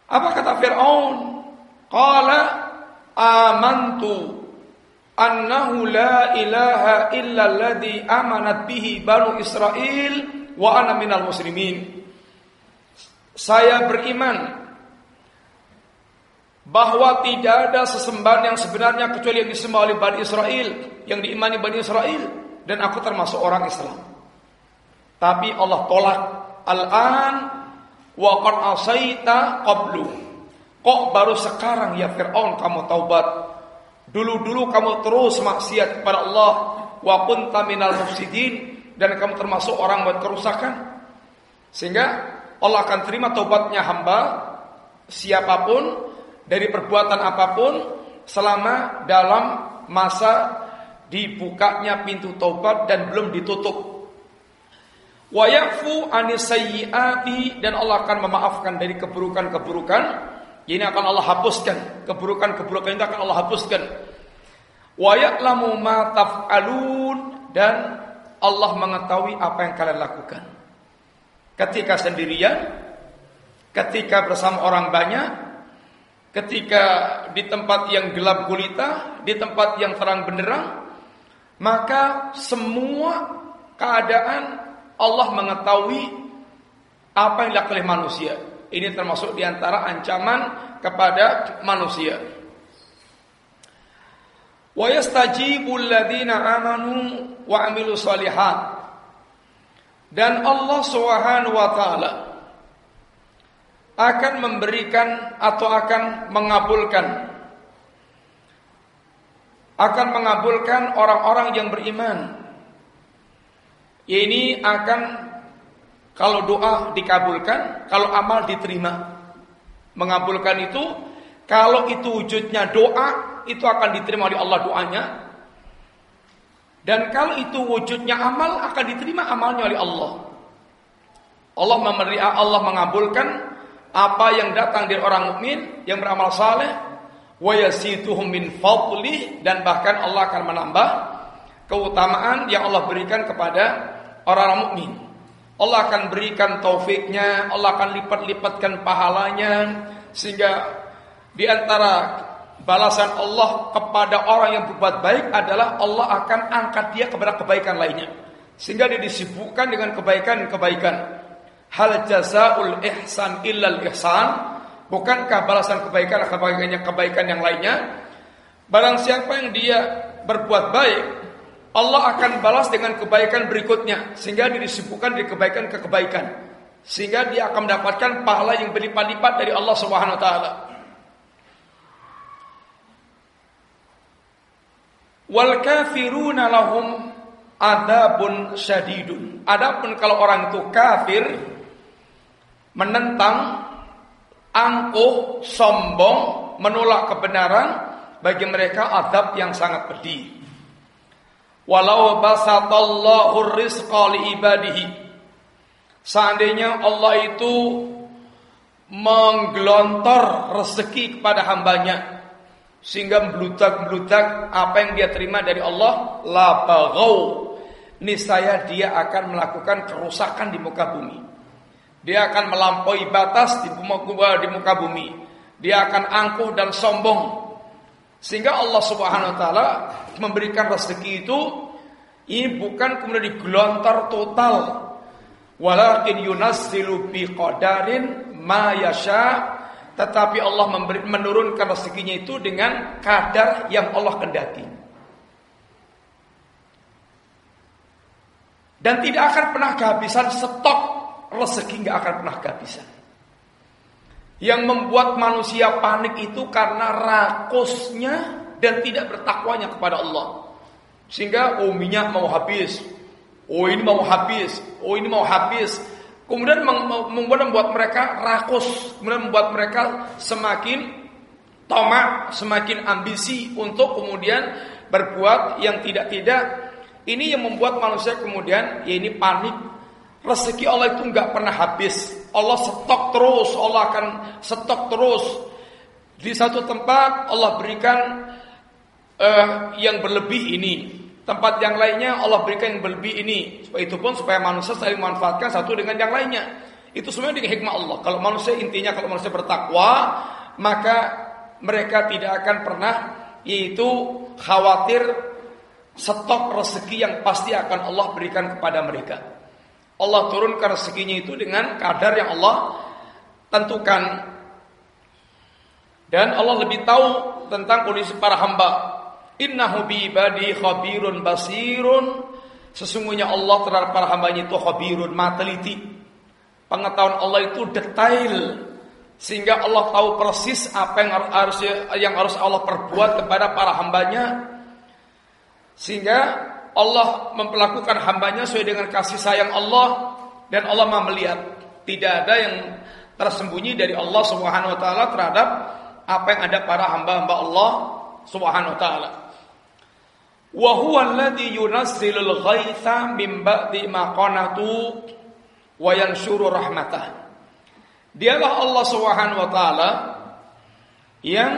apa kata Fir'aun? Qala amantu annahu la ilaha illa alladhi amanat bihi banu Israel wa ana minal muslimin. Saya beriman bahwa tidak ada sesembahan yang sebenarnya kecuali yang disembah oleh Bani Israel, yang diimani Bani Israel dan aku termasuk orang Islam. Tapi Allah tolak al-an wa qad asaita qablu. Kok baru sekarang ya Firaun kamu taubat? Dulu-dulu kamu terus maksiat kepada Allah wa kunta minal mufsidin dan kamu termasuk orang buat kerusakan. Sehingga Allah akan terima taubatnya hamba siapa pun dari perbuatan apa pun selama dalam masa dibukanya pintu taubat dan belum ditutup. Wa yafu anisayyiati dan Allah akan memaafkan dari keburukan-keburukan. Ini akan Allah hapuskan. Keburukan-keburukan itu akan Allah hapuskan. Wa ya'lamu ma taf'alun dan Allah mengetahui apa yang kalian lakukan. ketika sendirian, ketika bersama orang banyak, ketika di tempat yang gelap gulita, di tempat yang terang benderang, maka semua keadaan Allah mengetahui apa yang dilakukan oleh manusia. Ini termasuk di antara ancaman kepada manusia. Wa yastajibul ladzina amanu wa amilu salihat. Dan Allah Subhanahu wa taala akan memberikan atau akan mengabulkan akan mengabulkan orang-orang yang beriman. Ini akan kalau doa dikabulkan, kalau amal diterima. Mengabulkan itu kalau itu wujudnya doa, itu akan diterima oleh Allah doanya. Dan kalau itu wujudnya amal, akan diterima amalnya oleh Allah. Allah memberi Allah mengabulkan apa yang datang dari orang mukmin yang beramal saleh wa yasituhum min fadli dan bahkan Allah akan menambah keutamaan yang Allah berikan kepada orang-orang mukmin. Allah akan berikan taufiknya, Allah akan lipat-lipatkan pahalanya sehingga di antara balasan Allah kepada orang yang berbuat baik adalah Allah akan angkat dia kepada kebaikan lainnya. Sehingga dia disibukkan dengan kebaikan-kebaikan. Hal jazaul ihsan illal ihsan Bukankah balasan kebaikan kebaikannya kebaikan yang lainnya? Barang siapa yang dia berbuat baik, Allah akan balas dengan kebaikan berikutnya sehingga dia disibukkan dari kebaikan ke kebaikan. Sehingga dia akan mendapatkan pahala yang berlipat-lipat dari Allah Subhanahu wa taala. Wal kafiruna lahum adabun syadidun. Adapun kalau orang itu kafir menentang angkuh, sombong, menolak kebenaran, bagi mereka adab yang sangat pedih. Walau basatallahu rizqa li ibadihi. Seandainya Allah itu menggelontor rezeki kepada hambanya sehingga meludak-meludak apa yang dia terima dari Allah la bagau niscaya dia akan melakukan kerusakan di muka bumi dia akan melampaui batas di muka, bumi. Dia akan angkuh dan sombong. Sehingga Allah Subhanahu wa taala memberikan rezeki itu ini bukan kemudian digelontar total. Walakin yunazzilu bi qadarin ma yasha tetapi Allah memberi, menurunkan rezekinya itu dengan kadar yang Allah kendaki. Dan tidak akan pernah kehabisan stok rezeki nggak akan pernah kehabisan. Yang membuat manusia panik itu karena rakusnya dan tidak bertakwanya kepada Allah. Sehingga oh minyak mau habis, oh ini mau habis, oh ini mau habis. Kemudian membuat mereka rakus, kemudian membuat mereka semakin tomak, semakin ambisi untuk kemudian berbuat yang tidak-tidak. Ini yang membuat manusia kemudian ya ini panik Rezeki Allah itu nggak pernah habis. Allah stok terus, Allah akan stok terus. Di satu tempat Allah berikan uh, yang berlebih ini. Tempat yang lainnya Allah berikan yang berlebih ini. Supaya itu pun supaya manusia saling memanfaatkan satu dengan yang lainnya. Itu semua dengan hikmah Allah. Kalau manusia intinya kalau manusia bertakwa, maka mereka tidak akan pernah yaitu khawatir stok rezeki yang pasti akan Allah berikan kepada mereka. Allah turunkan rezekinya itu dengan kadar yang Allah tentukan. Dan Allah lebih tahu tentang kondisi para hamba. Innahu bi ibadi khabirun basirun. Sesungguhnya Allah terhadap para hambanya itu khabirun, mateliti. Pengetahuan Allah itu detail sehingga Allah tahu persis apa yang harus yang harus Allah perbuat kepada para hambanya sehingga Allah memperlakukan hambanya sesuai dengan kasih sayang Allah dan Allah Maha melihat. Tidak ada yang tersembunyi dari Allah Subhanahu wa taala terhadap apa yang ada para hamba-hamba Allah Subhanahu wa taala. Wa huwa alladhi yunazzilul ghaitha min ba'di ma qanatu wa rahmatah. Dialah Allah Subhanahu wa taala yang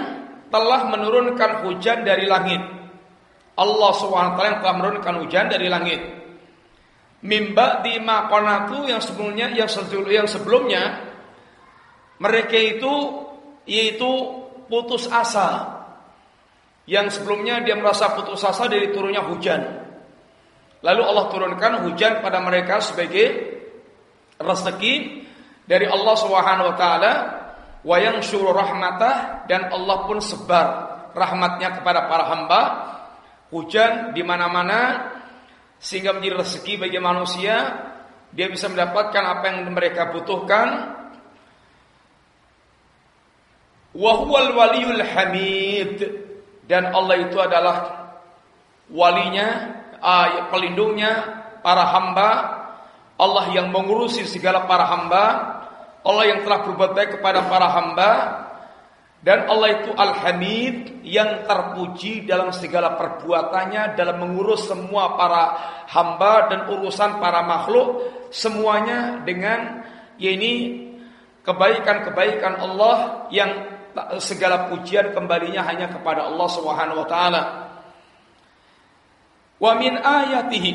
telah menurunkan hujan dari langit Allah SWT yang telah menurunkan hujan dari langit. mimba di makonatu yang sebelumnya yang sebelumnya mereka itu yaitu putus asa. Yang sebelumnya dia merasa putus asa dari turunnya hujan. Lalu Allah turunkan hujan pada mereka sebagai rezeki dari Allah Subhanahu wa taala wa yansyuru rahmatah dan Allah pun sebar rahmatnya kepada para hamba hujan di mana-mana sehingga menjadi rezeki bagi manusia. Dia bisa mendapatkan apa yang mereka butuhkan. Wa huwal waliyul hamid. Dan Allah itu adalah walinya pelindungnya para hamba. Allah yang mengurusi segala para hamba. Allah yang telah berbuat baik kepada para hamba dan Allah itu Al-Hamid yang terpuji dalam segala perbuatannya dalam mengurus semua para hamba dan urusan para makhluk semuanya dengan ini kebaikan-kebaikan Allah yang segala pujian kembalinya hanya kepada Allah Subhanahu wa taala. Wa min ayatihi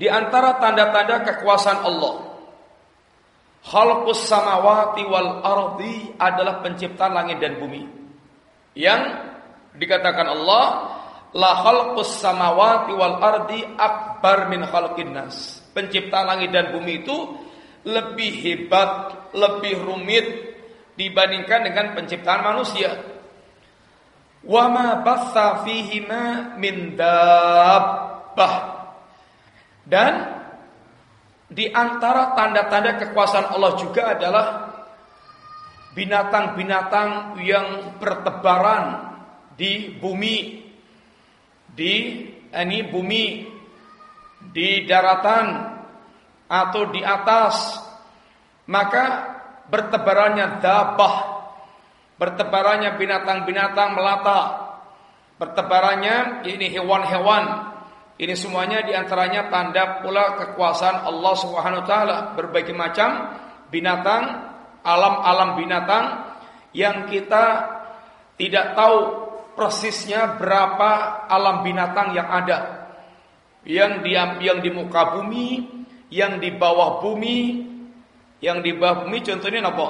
di antara tanda-tanda kekuasaan Allah Khalqus samawati wal ardi adalah penciptaan langit dan bumi. Yang dikatakan Allah, la khalqus samawati wal ardi akbar min khalqin nas. Penciptaan langit dan bumi itu lebih hebat, lebih rumit dibandingkan dengan penciptaan manusia. Wa ma fihima min dabbah. Dan di antara tanda-tanda kekuasaan Allah juga adalah binatang-binatang yang bertebaran di bumi, di ini bumi, di daratan atau di atas, maka bertebarannya dabah, bertebarannya binatang-binatang melata, bertebarannya ini hewan-hewan ini semuanya di antaranya tanda pula kekuasaan Allah Subhanahu Wa Taala. Berbagai macam binatang, alam-alam binatang yang kita tidak tahu persisnya berapa alam binatang yang ada, yang di yang di muka bumi, yang di bawah bumi, yang di bawah bumi contohnya apa?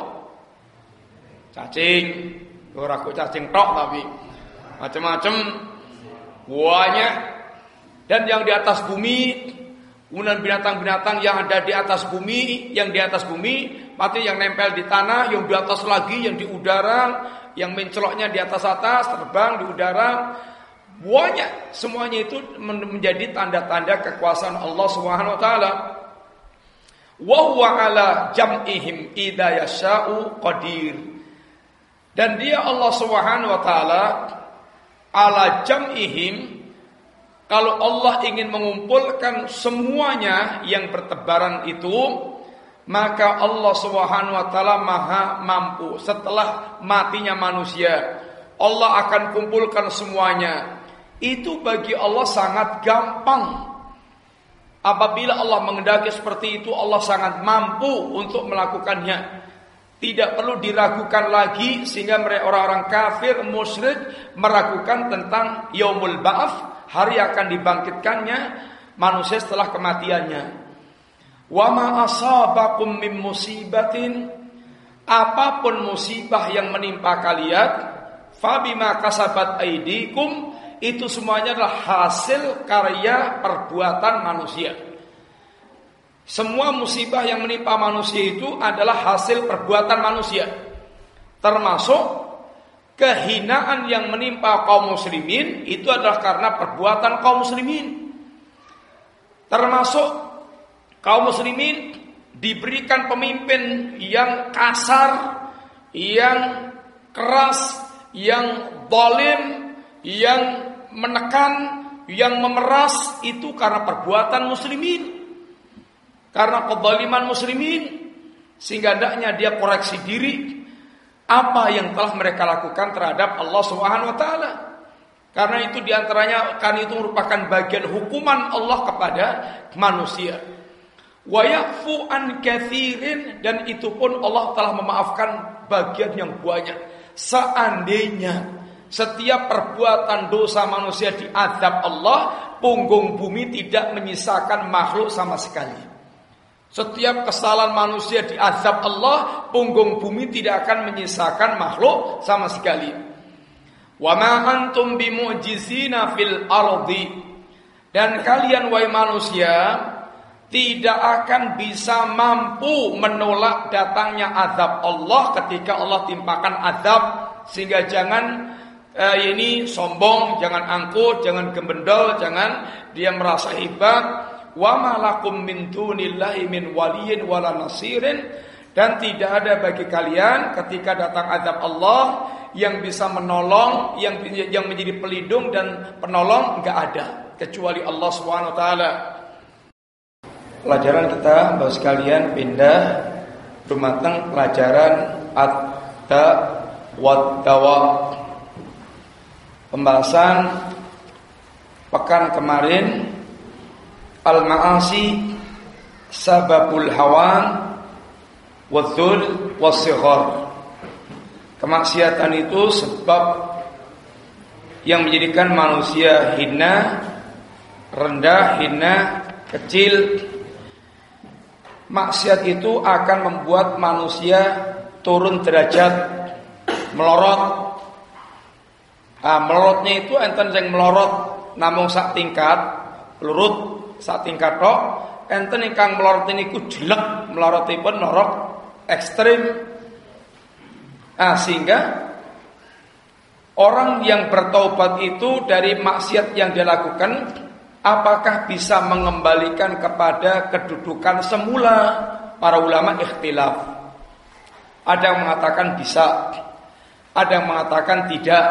Cacing, ora cacing tok tapi macam-macam. Banyak dan yang di atas bumi kemudian binatang-binatang yang ada di atas bumi, yang di atas bumi, mati yang nempel di tanah, yang di atas lagi, yang di udara, yang menceloknya di atas atas, terbang di udara, banyak semuanya itu menjadi tanda-tanda kekuasaan Allah Subhanahu wa taala. Wa huwa ala jam'ihim idza qadir. Dan dia Allah Subhanahu wa taala ala jam'ihim kalau Allah ingin mengumpulkan semuanya yang bertebaran itu, maka Allah Subhanahu wa taala Maha mampu. Setelah matinya manusia, Allah akan kumpulkan semuanya. Itu bagi Allah sangat gampang. Apabila Allah mengendaki seperti itu, Allah sangat mampu untuk melakukannya. Tidak perlu diragukan lagi sehingga orang-orang kafir musyrik meragukan tentang yaumul ba'ats hari akan dibangkitkannya manusia setelah kematiannya. Wa ma asabakum min musibatin apa pun musibah yang menimpa kalian fabima kasabat aidikum itu semuanya adalah hasil karya perbuatan manusia. Semua musibah yang menimpa manusia itu adalah hasil perbuatan manusia. Termasuk kehinaan yang menimpa kaum muslimin itu adalah karena perbuatan kaum muslimin. Termasuk kaum muslimin diberikan pemimpin yang kasar, yang keras, yang dolim, yang menekan, yang memeras itu karena perbuatan muslimin. Karena kezaliman muslimin sehingga hendaknya dia koreksi diri apa yang telah mereka lakukan terhadap Allah Subhanahu wa taala. Karena itu di antaranya kan itu merupakan bagian hukuman Allah kepada manusia. Wa yafu an kathirin dan itu pun Allah telah memaafkan bagian yang banyak. Seandainya setiap perbuatan dosa manusia diadab Allah, punggung bumi tidak menyisakan makhluk sama sekali. Setiap kesalahan manusia diadab Allah, punggung bumi tidak akan menyisakan makhluk sama sekali. Wa ma antum bimu'jizina fil ardi. Dan kalian wahai manusia tidak akan bisa mampu menolak datangnya azab Allah ketika Allah timpakan azab sehingga jangan eh, ini sombong, jangan angkut, jangan gembendol, jangan dia merasa hebat. Wa malakum min dunillahi min waliyin wala nasirin. Dan tidak ada bagi kalian ketika datang azab Allah yang bisa menolong, yang yang menjadi pelindung dan penolong enggak ada. Kecuali Allah Subhanahu wa taala. Pelajaran kita Bapak sekalian pindah rumateng pelajaran at-ta dawa pembahasan pekan kemarin al-ma'asi sababul hawan wadzul wasighar kemaksiatan itu sebab yang menjadikan manusia hina rendah hina kecil. Maksiat itu akan membuat manusia turun derajat, melorot. Nah, melorotnya itu enten yang melorot namun sak tingkat, lurut sak tingkat tok, enten ingkang melorot ini ku jelek, melorotipun melorot ekstrim. Nah, sehingga orang yang bertobat itu dari maksiat yang dia lakukan apakah bisa mengembalikan kepada kedudukan semula? Para ulama ikhtilaf. Ada yang mengatakan bisa ada yang mengatakan tidak.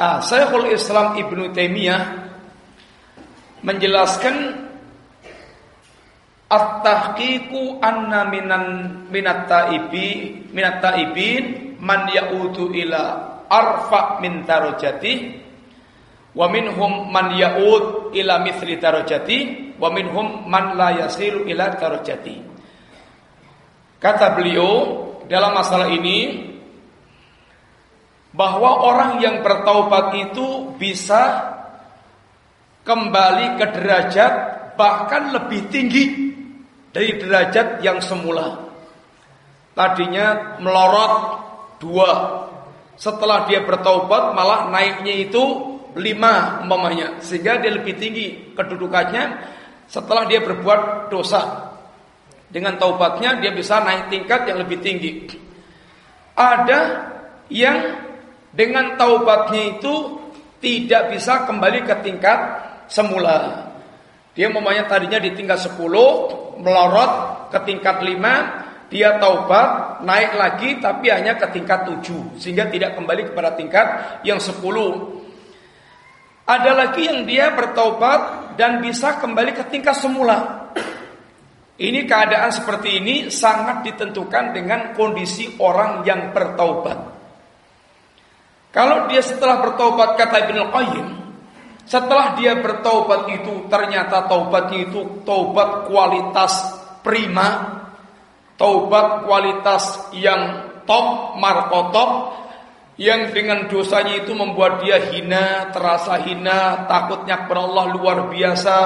Ah, Syekhul Islam Ibnu Taimiyah menjelaskan At-tahqiqu anna minan minat taibi minat taibin man ya'udu ila arfa min darajati Wa minhum man ya'ud ila mithli darajati wa minhum man la yasilu ila darajati. Kata beliau dalam masalah ini bahwa orang yang bertaubat itu bisa kembali ke derajat bahkan lebih tinggi dari derajat yang semula. Tadinya melorot dua, setelah dia bertaubat malah naiknya itu lima umpamanya sehingga dia lebih tinggi kedudukannya setelah dia berbuat dosa. Dengan taubatnya dia bisa naik tingkat yang lebih tinggi. Ada yang dengan taubatnya itu tidak bisa kembali ke tingkat semula dia umpamanya tadinya di tingkat 10 melorot ke tingkat 5 dia taubat naik lagi tapi hanya ke tingkat 7 sehingga tidak kembali kepada tingkat yang 10 ada lagi yang dia bertobat dan bisa kembali ke tingkat semula. Ini keadaan seperti ini sangat ditentukan dengan kondisi orang yang bertaubat. Kalau dia setelah bertobat kata Ibnu Qayyim, setelah dia bertobat itu ternyata taubatnya itu taubat kualitas prima, taubat kualitas yang top, markotop, yang dengan dosanya itu membuat dia hina, terasa hina, takutnya kepada Allah luar biasa,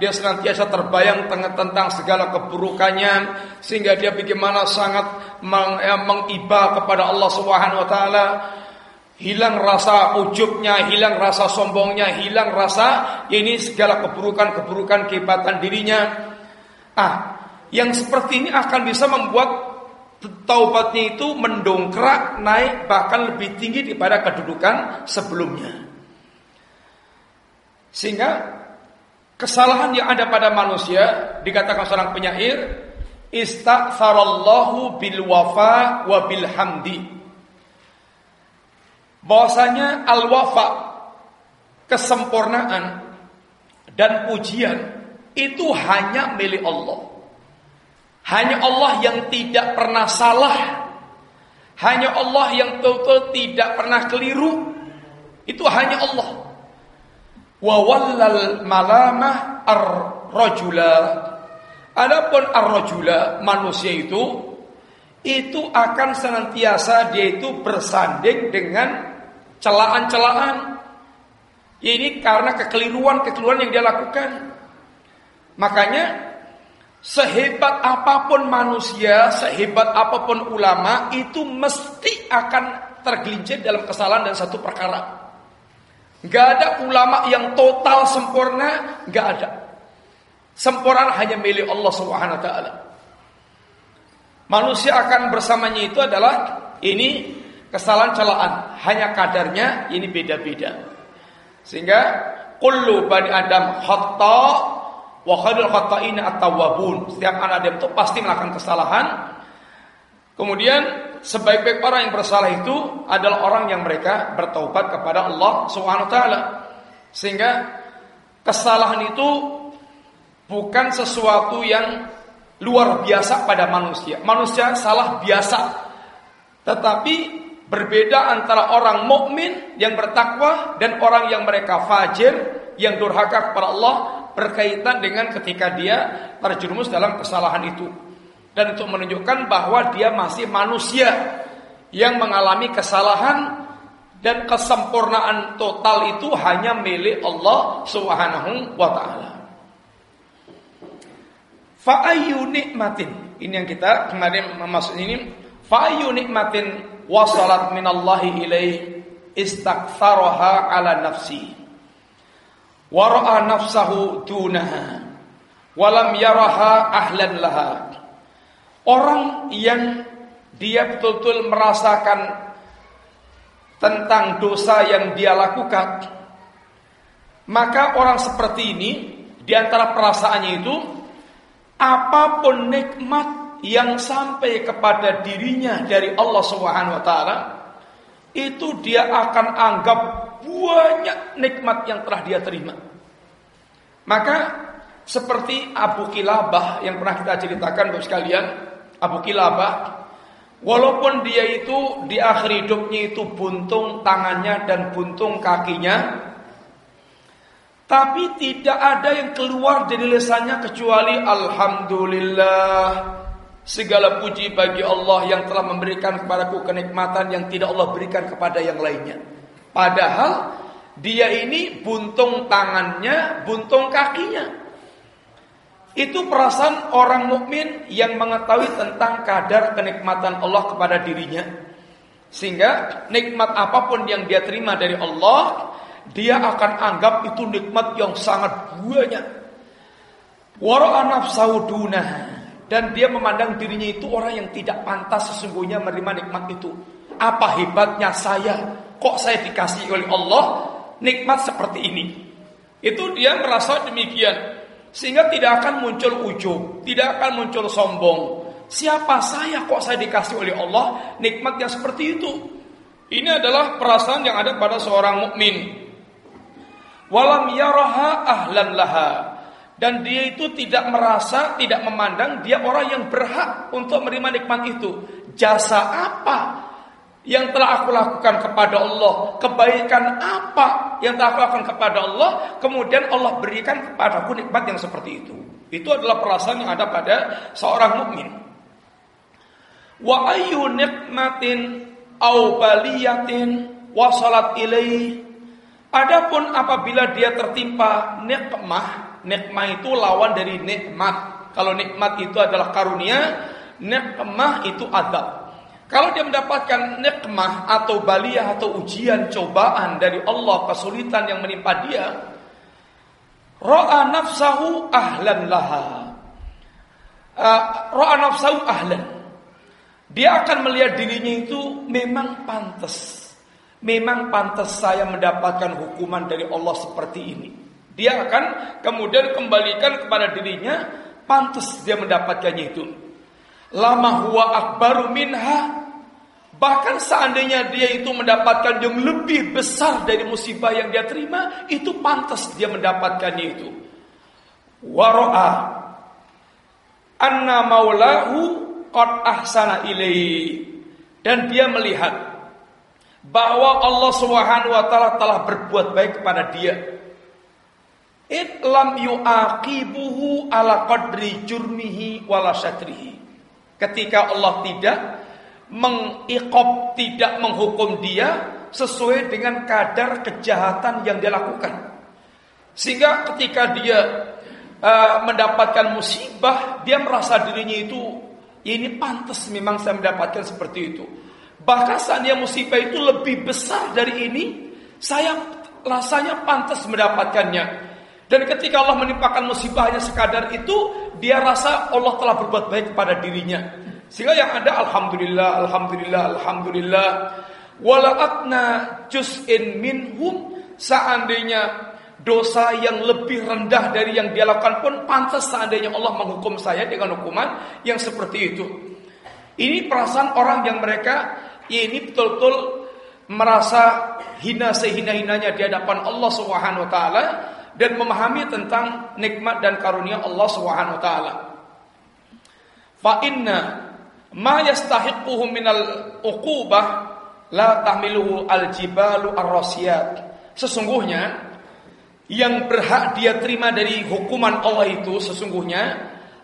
dia senantiasa terbayang tentang segala keburukannya sehingga dia bagaimana sangat meng, eh, mengiba kepada Allah Subhanahu wa taala. Hilang rasa ujubnya, hilang rasa sombongnya, hilang rasa ini segala keburukan-keburukan kehebatan dirinya. Ah, yang seperti ini akan bisa membuat taubatnya itu mendongkrak naik bahkan lebih tinggi daripada kedudukan sebelumnya. Sehingga kesalahan yang ada pada manusia dikatakan seorang penyair istaghfarallahu bil wafa wa bil hamdi. Bahwasanya al wafa kesempurnaan dan pujian itu hanya milik Allah. Hanya Allah yang tidak pernah salah. Hanya Allah yang betul-betul tidak pernah keliru. Itu hanya Allah. Wa wallal malamah ar-rajula. Adapun ar-rajula manusia itu itu akan senantiasa dia itu bersanding dengan celaan-celaan. Ini karena kekeliruan-kekeliruan yang dia lakukan. Makanya sehebat apa pun manusia, sehebat apa pun ulama itu mesti akan tergelincir dalam kesalahan dan satu perkara. Gak ada ulama yang total sempurna, gak ada. Sempurna hanya milik Allah Subhanahu wa taala. Manusia akan bersamanya itu adalah ini kesalahan celaan, hanya kadarnya ini beda-beda. Sehingga kullu bani Adam khata wa khairul khata'ina at-tawwabun. Setiap anak Adam itu pasti melakukan kesalahan. Kemudian sebaik-baik orang yang bersalah itu adalah orang yang mereka bertaubat kepada Allah Subhanahu wa taala. Sehingga kesalahan itu bukan sesuatu yang luar biasa pada manusia. Manusia salah biasa. Tetapi berbeda antara orang mukmin yang bertakwa dan orang yang mereka fajir yang durhaka kepada Allah berkaitan dengan ketika dia terjerumus dalam kesalahan itu. Dan untuk menunjukkan bahwa dia masih manusia yang mengalami kesalahan dan kesempurnaan total itu hanya milik Allah Subhanahu wa taala. Fa'ayu. Ini yang kita kemarin masuk ini. Fa'ayu nikmatin wasalat minallahi ilaih istaktharaha ala nafsi. Wara'a nafsahu dunaha. Walam yaraha ahlan laha. Orang yang dia betul-betul merasakan tentang dosa yang dia lakukan, maka orang seperti ini di antara perasaannya itu apa pun nikmat yang sampai kepada dirinya dari Allah Subhanahu wa taala itu dia akan anggap banyak nikmat yang telah dia terima. Maka seperti Abu Kilabah yang pernah kita ceritakan Bapak sekalian, Abu Kilabah walaupun dia itu di akhir hidupnya itu buntung tangannya dan buntung kakinya, tapi tidak ada yang keluar dari lisannya kecuali Alhamdulillah Segala puji bagi Allah yang telah memberikan kepadaku kenikmatan yang tidak Allah berikan kepada yang lainnya. Padahal dia ini buntung tangannya, buntung kakinya. Itu perasaan orang mukmin yang mengetahui tentang kadar kenikmatan Allah kepada dirinya. Sehingga nikmat apa pun yang dia terima dari Allah dia akan anggap itu nikmat yang sangat banyak. Wara'a nafsahu dan dia memandang dirinya itu orang yang tidak pantas sesungguhnya menerima nikmat itu. Apa hebatnya saya? Kok saya dikasih oleh Allah nikmat seperti ini? Itu dia merasa demikian. Sehingga tidak akan muncul ujub, tidak akan muncul sombong. Siapa saya kok saya dikasih oleh Allah nikmat yang seperti itu? Ini adalah perasaan yang ada pada seorang mukmin walam yaraha ahlan dan dia itu tidak merasa, tidak memandang dia orang yang berhak untuk menerima nikmat itu. Jasa apa yang telah aku lakukan kepada Allah? Kebaikan apa yang telah aku lakukan kepada Allah? Kemudian Allah berikan kepadaku nikmat yang seperti itu. Itu adalah perasaan yang ada pada seorang mukmin. Wa ayu nikmatin au baliyatin wasalat ilaih Adapun apabila dia tertimpa nikmah, nikmah itu lawan dari nikmat. Kalau nikmat itu adalah karunia, nikmah itu adab. Kalau dia mendapatkan nikmah atau baliyah atau ujian cobaan dari Allah kesulitan yang menimpa dia, ro'a nafsahu ahlan laha. Uh, ro'a nafsahu ahlan. Dia akan melihat dirinya itu memang pantas Memang pantas saya mendapatkan hukuman dari Allah seperti ini. Dia akan kemudian kembalikan kepada dirinya, pantas dia mendapatkannya itu. Lama huwa akbaru minha. Bahkan seandainya dia itu mendapatkan yang lebih besar dari musibah yang dia terima, itu pantas dia mendapatkannya itu. Waro'a anna maulahu qad ahsana ilaihi dan dia melihat bahwa Allah Subhanahu wa taala telah berbuat baik kepada dia. Itlam yu'aqibuhu ala qadri jurmihi wala syatrihi. Ketika Allah tidak mengiqab, tidak menghukum dia sesuai dengan kadar kejahatan yang dia lakukan. Sehingga ketika dia uh, mendapatkan musibah, dia merasa dirinya itu ya ini pantas memang saya mendapatkan seperti itu. Bahkan saatnya musibah itu lebih besar dari ini, saya rasanya pantas mendapatkannya. Dan ketika Allah menimpakan musibahnya sekadar itu, dia rasa Allah telah berbuat baik kepada dirinya. Sehingga yang ada alhamdulillah, alhamdulillah, alhamdulillah. Walakatna juz'in minhum seandainya dosa yang lebih rendah dari yang dia lakukan pun pantas seandainya Allah menghukum saya dengan hukuman yang seperti itu. Ini perasaan orang yang mereka ini betul-betul merasa hina sehina-hinanya di hadapan Allah Subhanahu wa taala dan memahami tentang nikmat dan karunia Allah Subhanahu wa taala. Fa inna ma yastahiquhu minal uqubah la tahmiluhu al-jibalu ar-rasiyat. Sesungguhnya yang berhak dia terima dari hukuman Allah itu sesungguhnya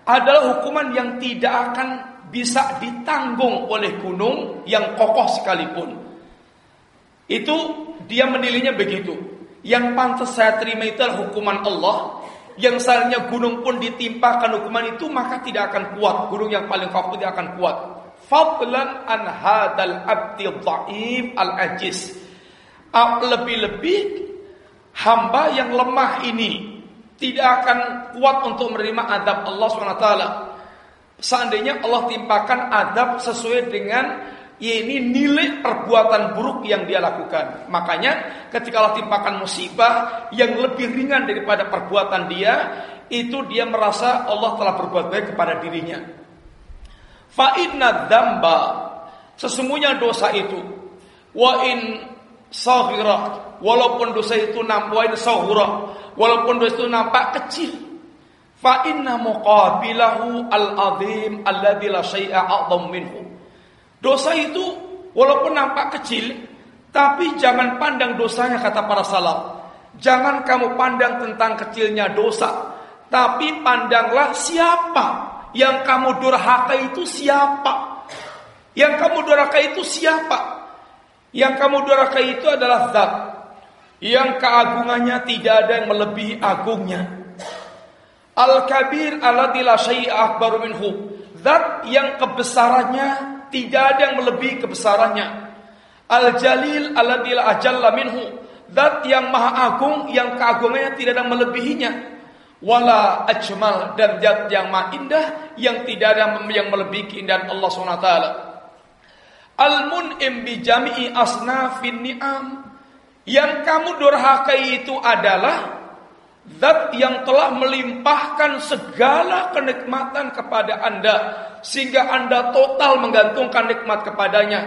adalah hukuman yang tidak akan bisa ditanggung oleh gunung yang kokoh sekalipun. Itu dia menilainya begitu. Yang pantas saya terima itu adalah hukuman Allah. Yang seandainya gunung pun ditimpakan hukuman itu maka tidak akan kuat. Gunung yang paling kokoh tidak akan kuat. Fadlan an hadal abdi dhaif al-ajiz. Lebih-lebih hamba yang lemah ini tidak akan kuat untuk menerima adab Allah SWT. Seandainya Allah timpakan adab sesuai dengan ini nilai perbuatan buruk yang dia lakukan. Makanya ketika Allah timpakan musibah yang lebih ringan daripada perbuatan dia, itu dia merasa Allah telah berbuat baik kepada dirinya. Fa'inna damba sesungguhnya dosa itu wa in saghira walaupun dosa itu nampak walaupun dosa itu nampak kecil fa inna muqabilahu al-azim alladzi la syai'a a'dham minhu dosa itu walaupun nampak kecil tapi jangan pandang dosanya kata para salaf jangan kamu pandang tentang kecilnya dosa tapi pandanglah siapa yang kamu durhaka itu siapa yang kamu durhaka itu siapa yang kamu durakai itu adalah zat yang keagungannya tidak ada yang melebihi agungnya. Al-Kabir alladzi la syai'a akbaru minhu. Zat yang kebesarannya tidak ada yang melebihi kebesarannya. Al-Jalil alladzi la ajalla minhu. Zat yang maha agung yang keagungannya tidak ada yang melebihinya. Wala ajmal dan zat yang maha indah yang tidak ada yang melebihi keindahan Allah taala. Al-mun'im bi jami'i asnafin ni'am. Yang kamu durhakai itu adalah Zat yang telah melimpahkan segala kenikmatan kepada anda Sehingga anda total menggantungkan nikmat kepadanya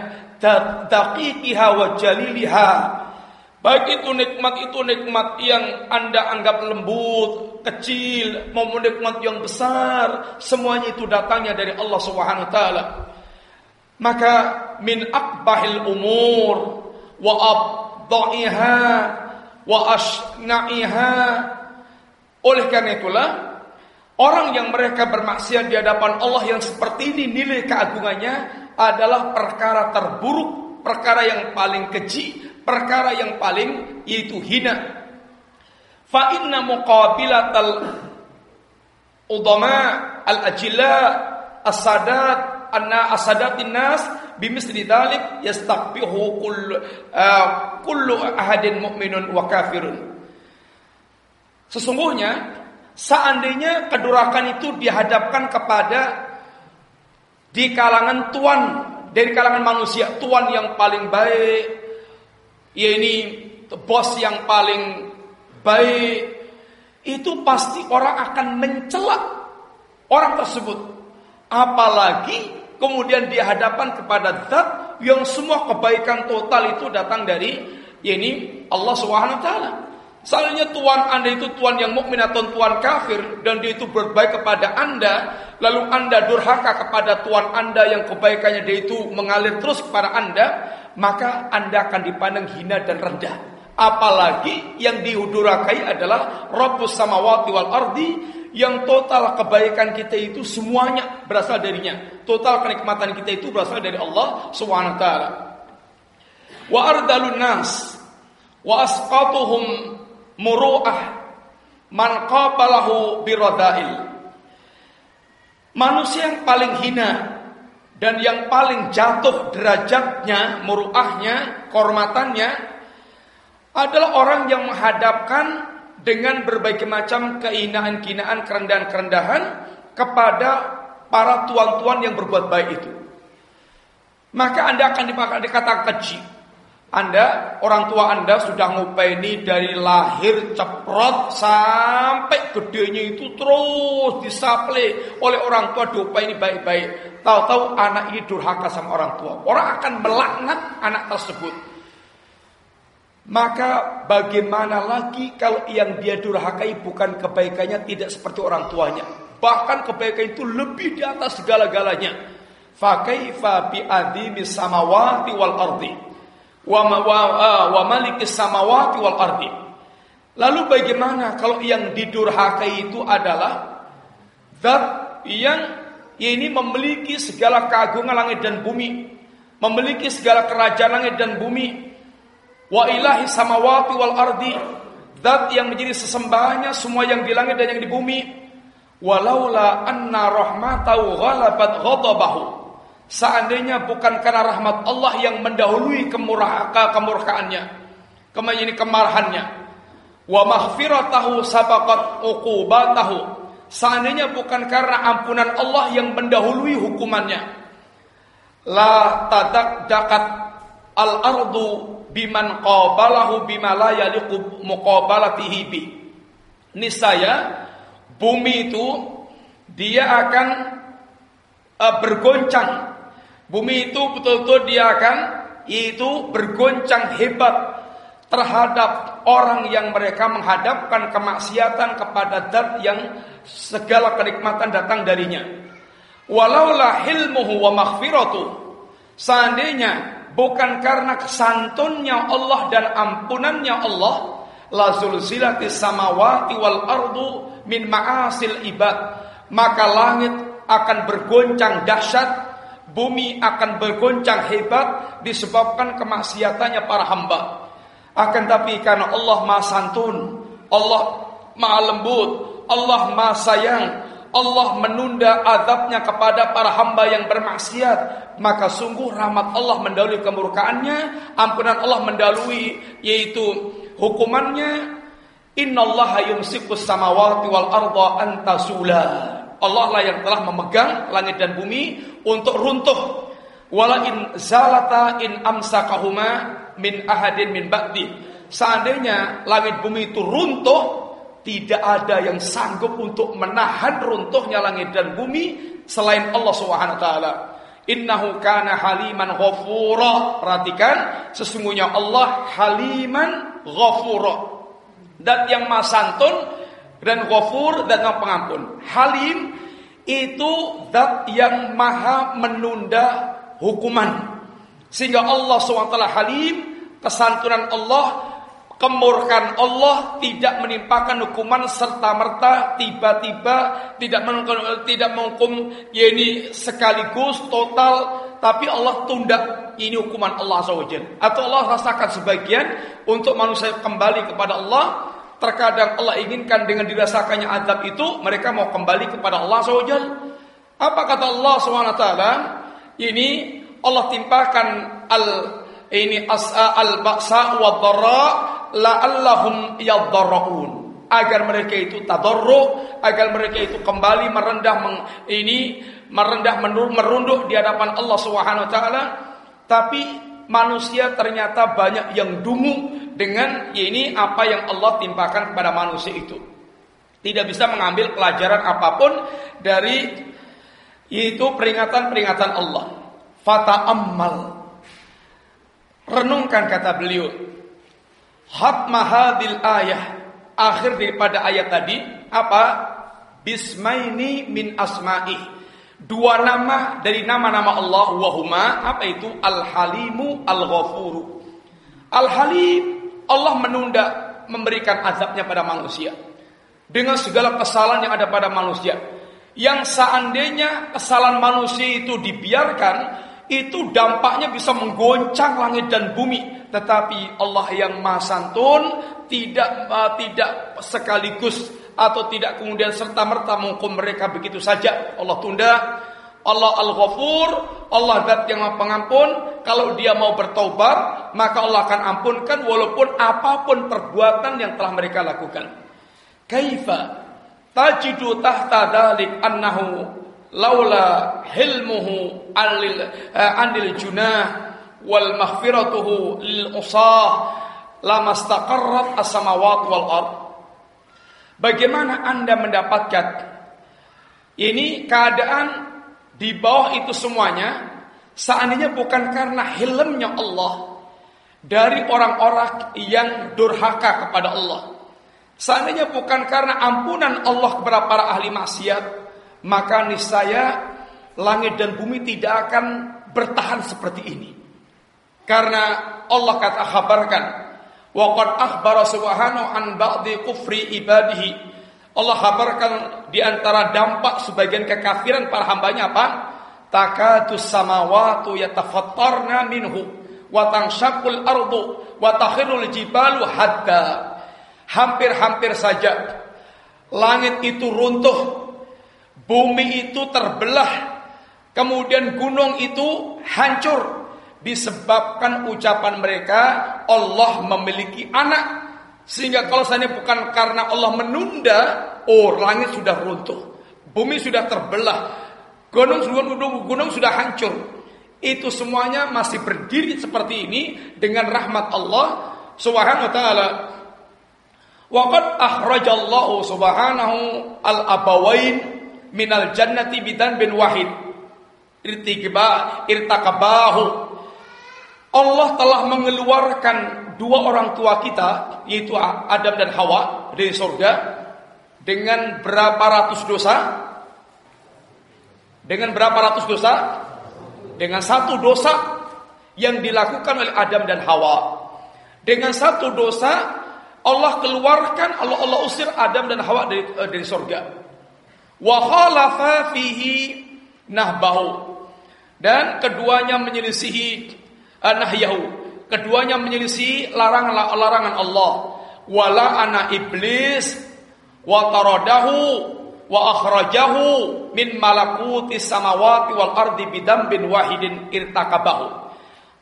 Daqiqiha wa jaliliha Baik itu nikmat itu nikmat yang anda anggap lembut, kecil, maupun nikmat yang besar, semuanya itu datangnya dari Allah Subhanahu taala. Maka min akbahil umur wa abda'iha wa asna'iha oleh karena itulah orang yang mereka bermaksiat di hadapan Allah yang seperti ini nilai keagungannya adalah perkara terburuk, perkara yang paling keji, perkara yang paling yaitu hina. Fa inna muqabilatal udama al-ajilla as-sadat anna asadatin nas bimisli dalik yastaqbihu kull uh, kullu ahadin mu'minun wa kafirun. Sesungguhnya seandainya kedurakan itu dihadapkan kepada di kalangan tuan dari kalangan manusia, tuan yang paling baik, ya ini bos yang paling baik, itu pasti orang akan mencela orang tersebut. Apalagi kemudian dihadapan kepada zat yang semua kebaikan total itu datang dari yakni Allah Subhanahu wa taala. Seandainya tuan Anda itu tuan yang mukmin atau tuan kafir dan dia itu berbaik kepada Anda, lalu Anda durhaka kepada tuan Anda yang kebaikannya dia itu mengalir terus kepada Anda, maka Anda akan dipandang hina dan rendah. Apalagi yang dihudurakai adalah Rabbus samawati wal ardi yang total kebaikan kita itu semuanya berasal darinya. Total kenikmatan kita itu berasal dari Allah Subhanahu wa taala. ardalun nas wa asqatuhum muru'ah man qabalahu biradail manusia yang paling hina dan yang paling jatuh derajatnya, muruahnya, kehormatannya adalah orang yang menghadapkan dengan berbagai macam kehinaan-kehinaan, kerendahan-kerendahan kepada para tuan-tuan yang berbuat baik itu. Maka Anda akan dikatakan keji. Anda, orang tua Anda sudah ngupeni dari lahir ceprot sampai gedenya itu terus disaple oleh orang tua diupeni baik-baik. Tahu-tahu anak ini durhaka sama orang tua. Orang akan melaknat anak tersebut. Maka bagaimana lagi kalau yang dia durhakai bukan kebaikannya tidak seperti orang tuanya. Bahkan kebaikan itu lebih di atas segala-galanya. Fakaifa bi adimi samawati wal ardi wa wa, uh, wa samawati wal ardi. Lalu bagaimana kalau yang didurhakai itu adalah zat yang ini memiliki segala keagungan langit dan bumi, memiliki segala kerajaan langit dan bumi, Wa ilahi samawati wal ardi. Zat yang menjadi sesembahannya semua yang di langit dan yang di bumi. Walaula anna rahmatahu ghalabat ghadabahu. Seandainya bukan karena rahmat Allah yang mendahului kemuraka kemurkaannya. Kemudian ini kemarahannya. Wa maghfiratahu sabaqat uqubatahu. Seandainya bukan karena ampunan Allah yang mendahului hukumannya. La tadak dakat al-ardu biman qabalahu bima la yaliqu muqabalatihi bi. Niscaya bumi itu dia akan uh, bergoncang. Bumi itu betul-betul dia akan itu bergoncang hebat terhadap orang yang mereka menghadapkan kemaksiatan kepada zat yang segala kenikmatan datang darinya. Walaulah hilmuhu wa maghfiratu. Seandainya bukan karena kesantunnya Allah dan ampunannya Allah la zulzilatis samawati wal ardu min ma'asil ibad maka langit akan bergoncang dahsyat bumi akan bergoncang hebat disebabkan kemaksiatannya para hamba akan tapi karena Allah Maha Santun Allah Maha Lembut Allah Maha Sayang Allah menunda azabnya kepada para hamba yang bermaksiat, maka sungguh rahmat Allah mendahului kemurkaannya, ampunan Allah mendahului yaitu hukumannya. Innallaha yumsikus samawati wal arda antasula. Allah lah yang telah memegang langit dan bumi untuk runtuh. Wala in zalata in amsakahuma min ahadin min ba'di. Seandainya langit bumi itu runtuh, tidak ada yang sanggup untuk menahan runtuhnya langit dan bumi selain Allah Subhanahu taala. Innahu kana haliman ghafura. Perhatikan, sesungguhnya Allah haliman ghafura. Dan yang Maha Santun dan ghafur dan yang pengampun. Halim itu zat yang maha menunda hukuman. Sehingga Allah SWT halim, kesantunan Allah Kemurkan Allah tidak menimpakan hukuman serta merta tiba-tiba tidak menghukum, tidak menghukum ya ini sekaligus total tapi Allah tunda ini hukuman Allah SWT atau Allah rasakan sebagian untuk manusia kembali kepada Allah terkadang Allah inginkan dengan dirasakannya azab itu mereka mau kembali kepada Allah SWT apa kata Allah SWT ini Allah timpakan al ini as'a al baksa wa dharra la'allahum yadharraun. Agar mereka itu tadarru agar mereka itu kembali merendah meng, ini merendah merunduk di hadapan Allah Subhanahu wa taala. Tapi manusia ternyata banyak yang dungu dengan ini apa yang Allah timpakan kepada manusia itu. Tidak bisa mengambil pelajaran apa pun dari itu peringatan-peringatan Allah. Fata ammal. Renungkan kata beliau. Hatma hadil ayah. Akhir daripada ayat tadi apa? Bismaini min asma'i. Dua nama dari nama-nama Allah wahuma apa itu? Al-Halimu Al-Ghafuru. Al-Halim Allah menunda memberikan azabnya pada manusia dengan segala kesalahan yang ada pada manusia. Yang seandainya kesalahan manusia itu dibiarkan, itu dampaknya bisa menggoncang langit dan bumi tetapi Allah yang Maha Santun tidak uh, tidak sekaligus atau tidak kemudian serta merta menghukum mereka begitu saja. Allah tunda. Allah Al-Ghafur, Allah Dat yang Maha Pengampun. Kalau dia mau bertobat, maka Allah akan ampunkan walaupun apa pun perbuatan yang telah mereka lakukan. Kaifa tajidu tahta dalik annahu laula hilmuhu alil uh, anil junah wal maghfiratuhu lil usah lamastaqarrat as-samawat wal ard. Bagaimana Anda mendapatkan ini keadaan di bawah itu semuanya seandainya bukan karena hilmnya Allah dari orang-orang yang durhaka kepada Allah. Seandainya bukan karena ampunan Allah kepada para ahli maksiat, maka niscaya langit dan bumi tidak akan bertahan seperti ini. Karena Allah kata kabarkan Wa qad akhbara subhanahu an ba'di kufri ibadihi. Allah kabarkan di antara dampak sebagian kekafiran para hambanya apa? Takatus samawatu yatafattarna minhu wa ardu wa takhirul jibalu hatta. Hampir-hampir saja langit itu runtuh, bumi itu terbelah, kemudian gunung itu hancur disebabkan ucapan mereka Allah memiliki anak. Sehingga kalau saya bukan karena Allah menunda oh langit sudah runtuh bumi sudah terbelah gunung gunung gunung sudah hancur. Itu semuanya masih berdiri seperti ini dengan rahmat Allah subhanahu wa taala. Waqad akhrajallahu subhanahu al-abawain minal jannati bidan bin wahid. Irtiqba irtakabahu Allah telah mengeluarkan dua orang tua kita yaitu Adam dan Hawa dari surga dengan berapa ratus dosa? Dengan berapa ratus dosa? Dengan satu dosa yang dilakukan oleh Adam dan Hawa. Dengan satu dosa Allah keluarkan Allah Allah usir Adam dan Hawa dari uh, dari surga. Wa khalafa fihi nahbahu. Dan keduanya menyelisihi nahyahu. Keduanya menyelisih larangan-larangan Allah. Wala ana iblis wa taradahu wa akhrajahu min malakuti samawati wal ardi bidambin wahidin irtakabahu.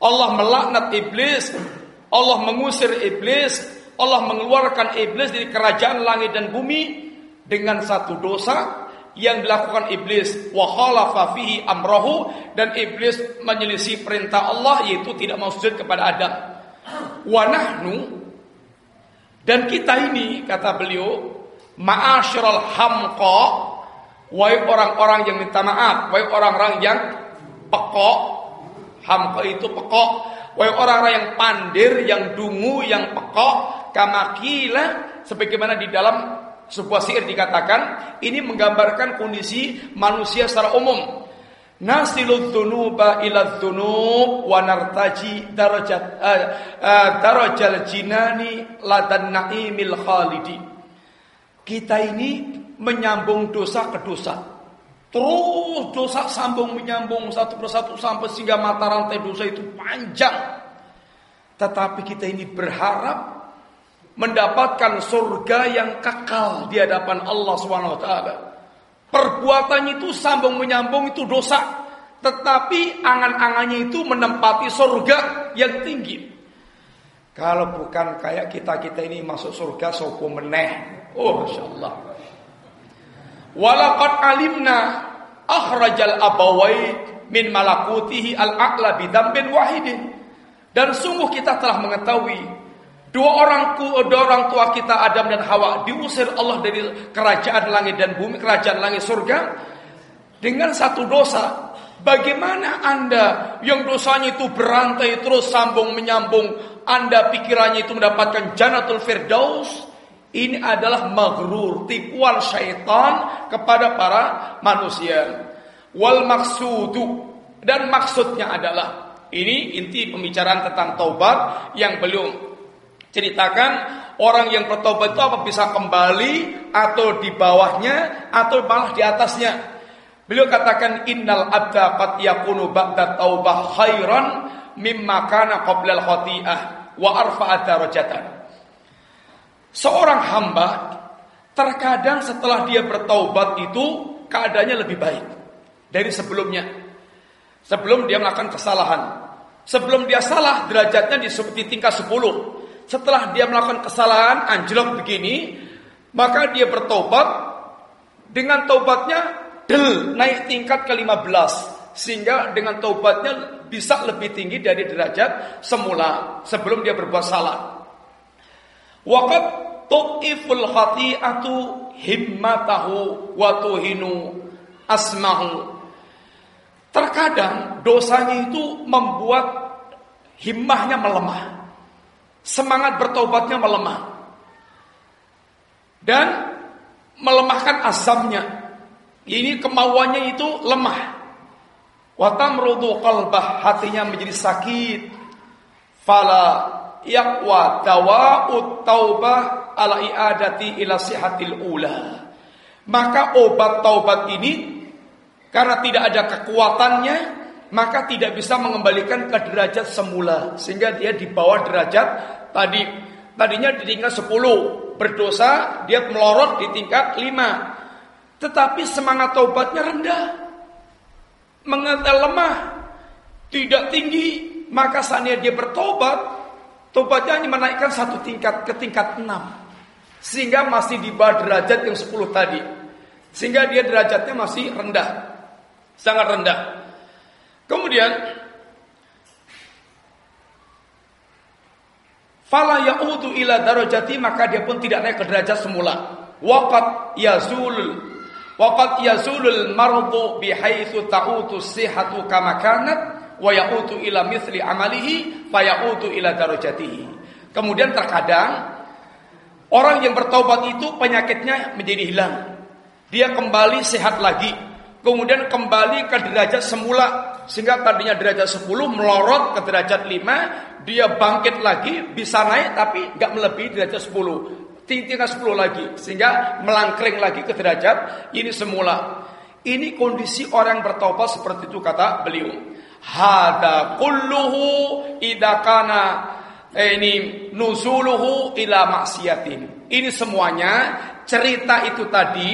Allah melaknat iblis, Allah mengusir iblis, Allah mengeluarkan iblis dari kerajaan langit dan bumi dengan satu dosa yang dilakukan iblis wa fihi dan iblis menyelisih perintah Allah yaitu tidak mau sujud kepada Adam. Wa nahnu dan kita ini kata beliau ma'asyiral hamqa wahai orang-orang yang minta maaf, wahai orang-orang yang pekok. Hamqa itu pekok. Wahai orang-orang yang pandir, yang dungu, yang pekok, kamakila sebagaimana di dalam sebuah syair dikatakan ini menggambarkan kondisi manusia secara umum. Nasilul dzunuba ila dzunub wa nartaji darajat uh, uh, darajal jinani ladan naimil khalidi. Kita ini menyambung dosa ke dosa. Terus dosa sambung menyambung satu persatu sampai sehingga mata rantai dosa itu panjang. Tetapi kita ini berharap mendapatkan surga yang kekal di hadapan Allah SWT. Perbuatannya itu sambung menyambung itu dosa, tetapi angan-angannya itu menempati surga yang tinggi. Kalau bukan kayak kita-kita ini masuk surga sopo meneh. Oh, Masya Allah. Walaqad alimna akhrajal abawai min malakutihi al-a'la bidambin wahidin. Dan sungguh kita telah mengetahui Dua orang, dua orang tua kita Adam dan Hawa diusir Allah dari kerajaan langit dan bumi, kerajaan langit surga dengan satu dosa. Bagaimana Anda yang dosanya itu berantai terus sambung menyambung, Anda pikirannya itu mendapatkan Janatul Firdaus? Ini adalah maghrur, tipuan syaitan kepada para manusia. Wal maksudu dan maksudnya adalah ini inti pembicaraan tentang taubat yang belum Ceritakan orang yang bertobat itu apa bisa kembali atau di bawahnya atau malah di atasnya. Beliau katakan innal abda qad yakunu ba'da taubah khairan mimma kana qabla al-khati'ah. wa arfa'a darajatan. Seorang hamba terkadang setelah dia bertaubat itu keadaannya lebih baik dari sebelumnya. Sebelum dia melakukan kesalahan. Sebelum dia salah derajatnya di, tingkat 10. Setelah dia melakukan kesalahan anjlok begini, maka dia bertobat dengan taubatnya del naik tingkat ke 15 sehingga dengan taubatnya bisa lebih tinggi dari derajat semula sebelum dia berbuat salah. Waqad tu'iful khati'atu himmatahu wa tuhinu asmahu. Terkadang dosanya itu membuat himmahnya melemah. Semangat bertobatnya melemah. Dan melemahkan azamnya. Ini kemauannya itu lemah. Watamrudu qalbah hatinya menjadi sakit. Fala yaqwa dawa'ut taubah ala i'adati ila sihatil ula. Maka obat taubat ini karena tidak ada kekuatannya maka tidak bisa mengembalikan ke derajat semula sehingga dia di bawah derajat tadi. Tadinya di tingkat 10 berdosa dia melorot di tingkat 5 tetapi semangat taubatnya rendah. Mengenal lemah tidak tinggi maka saatnya dia bertobat tobatnya hanya menaikkan satu tingkat ke tingkat 6 sehingga masih di bawah derajat yang 10 tadi. Sehingga dia derajatnya masih rendah sangat rendah Kemudian fala yaudu ila darajati maka dia pun tidak naik ke derajat semula. Waqat yazul waqat yazulul mardu bihaitsu ta'utu sihatu kama kanat wa yaudu ila mithli amalihi fa yaudu ila darajatihi. Kemudian terkadang orang yang bertaubat itu penyakitnya menjadi hilang. Dia kembali sehat lagi. Kemudian kembali ke derajat semula sehingga tadinya derajat 10 melorot ke derajat 5, dia bangkit lagi, bisa naik tapi nggak melebihi derajat 10. Tingkat 10 lagi sehingga melangkring lagi ke derajat ini semula. Ini kondisi orang bertobat seperti itu kata beliau. Hada kulluhu idakana eh, ini nuzuluhu ila maksiatin. Ini semuanya cerita itu tadi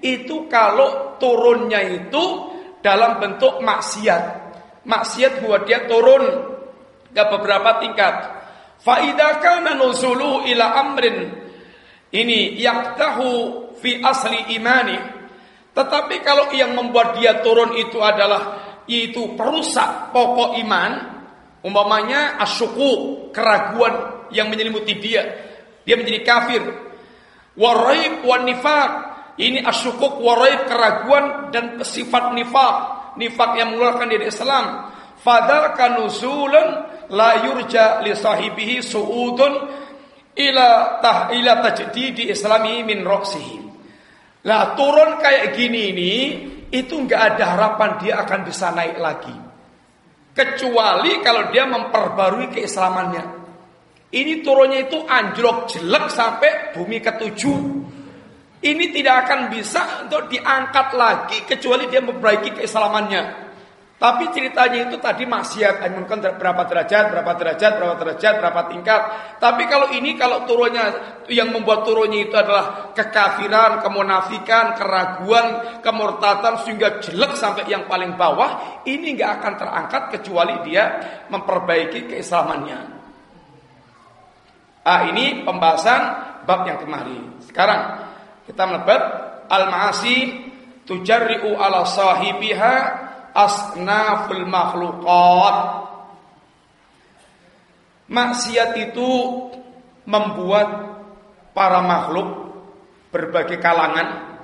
itu kalau turunnya itu dalam bentuk maksiat. Maksiat buat dia turun ke beberapa tingkat. Faidaka nuzulu ila amrin ini yaktahu fi asli imani. Tetapi kalau yang membuat dia turun itu adalah itu perusak pokok iman, umpamanya asyuku, keraguan yang menyelimuti dia, dia menjadi kafir. Waraib wan nifaq, ini asyukuk waraib keraguan dan sifat nifak. Nifak yang mengeluarkan dari Islam. Fadal kanuzulun la yurja li sahibihi su'udun ila tah ila tajdidi islami min roksihi. Lah turun kayak gini ini itu nggak ada harapan dia akan bisa naik lagi. Kecuali kalau dia memperbarui keislamannya. Ini turunnya itu anjlok jelek sampai bumi ketujuh. Ini tidak akan bisa untuk diangkat lagi kecuali dia memperbaiki keislamannya. Tapi ceritanya itu tadi maksiat, mungkin berapa derajat, berapa derajat, berapa derajat, berapa tingkat. Tapi kalau ini kalau turunnya yang membuat turunnya itu adalah kekafiran, kemunafikan, keraguan, kemurtatan sehingga jelek sampai yang paling bawah, ini nggak akan terangkat kecuali dia memperbaiki keislamannya. Ah ini pembahasan bab yang kemarin. Sekarang kita melebat al-ma'asi tujarri'u ala sahibiha asnaful makhluqat. Maksiat itu membuat para makhluk berbagai kalangan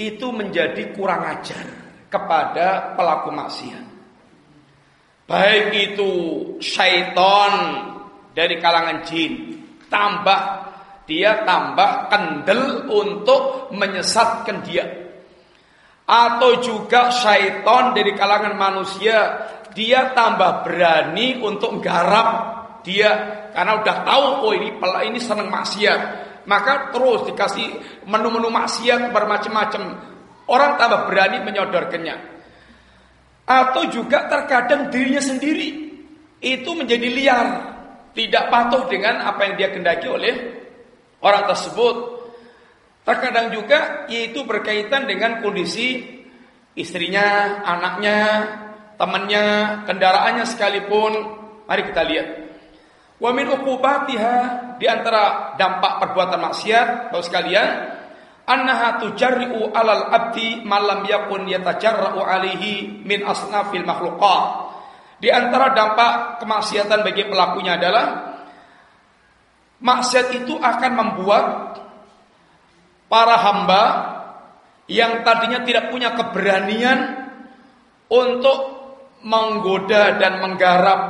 itu menjadi kurang ajar kepada pelaku maksiat. Baik itu syaitan dari kalangan jin, tambah dia tambah kendel untuk menyesatkan dia. Atau juga syaitan dari kalangan manusia, dia tambah berani untuk garap dia karena udah tahu oh ini ini senang maksiat. Maka terus dikasih menu-menu maksiat bermacam-macam. Orang tambah berani menyodorkannya. Atau juga terkadang dirinya sendiri itu menjadi liar tidak patuh dengan apa yang dia kendaki oleh orang tersebut. Terkadang juga yaitu berkaitan dengan kondisi istrinya, anaknya, temannya, kendaraannya sekalipun. Mari kita lihat. Wa min uqubatiha di antara dampak perbuatan maksiat, Bapak sekalian, annaha tujarri'u 'alal abdi malam yakun yatajarra'u 'alaihi min asnafil makhluqat. Di antara dampak kemaksiatan bagi pelakunya adalah maksiat itu akan membuat para hamba yang tadinya tidak punya keberanian untuk menggoda dan menggarap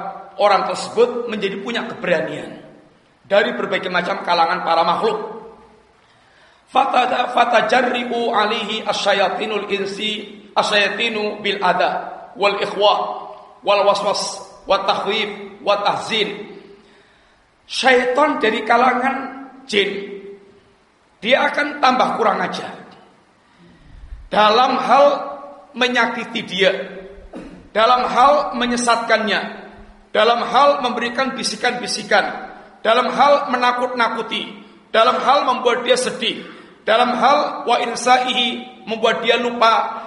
orang tersebut menjadi punya keberanian dari berbagai macam kalangan para makhluk. Fatajarri'u alihi asyayatinul insi asyayatinu bil ada wal ikhwa wal waswas wa tahwib wa tahzin. Syaitan dari kalangan jin dia akan tambah kurang ajar. Dalam hal menyakiti dia, dalam hal menyesatkannya, dalam hal memberikan bisikan-bisikan, dalam hal menakut-nakuti, dalam hal membuat dia sedih, dalam hal wa insaihi membuat dia lupa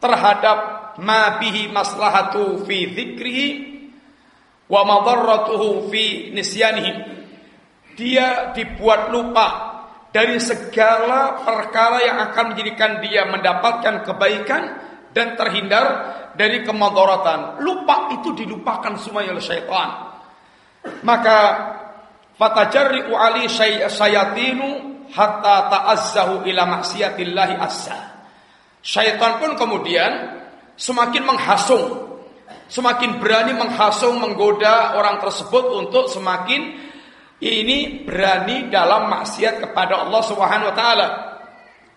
terhadap ma bihi maslahatu fi dzikrihi wa madarratuhu fi nisyanihi. Dia dibuat lupa dari segala perkara yang akan menjadikan dia mendapatkan kebaikan dan terhindar dari kemadaratan. Lupa itu dilupakan semuanya oleh syaitan. Maka fatajarri'u ali syayatinu hatta ta'azzahu ila maksiatillahi assa. Syaitan pun kemudian semakin menghasung, semakin berani menghasung, menggoda orang tersebut untuk semakin ini berani dalam maksiat kepada Allah Subhanahu wa taala.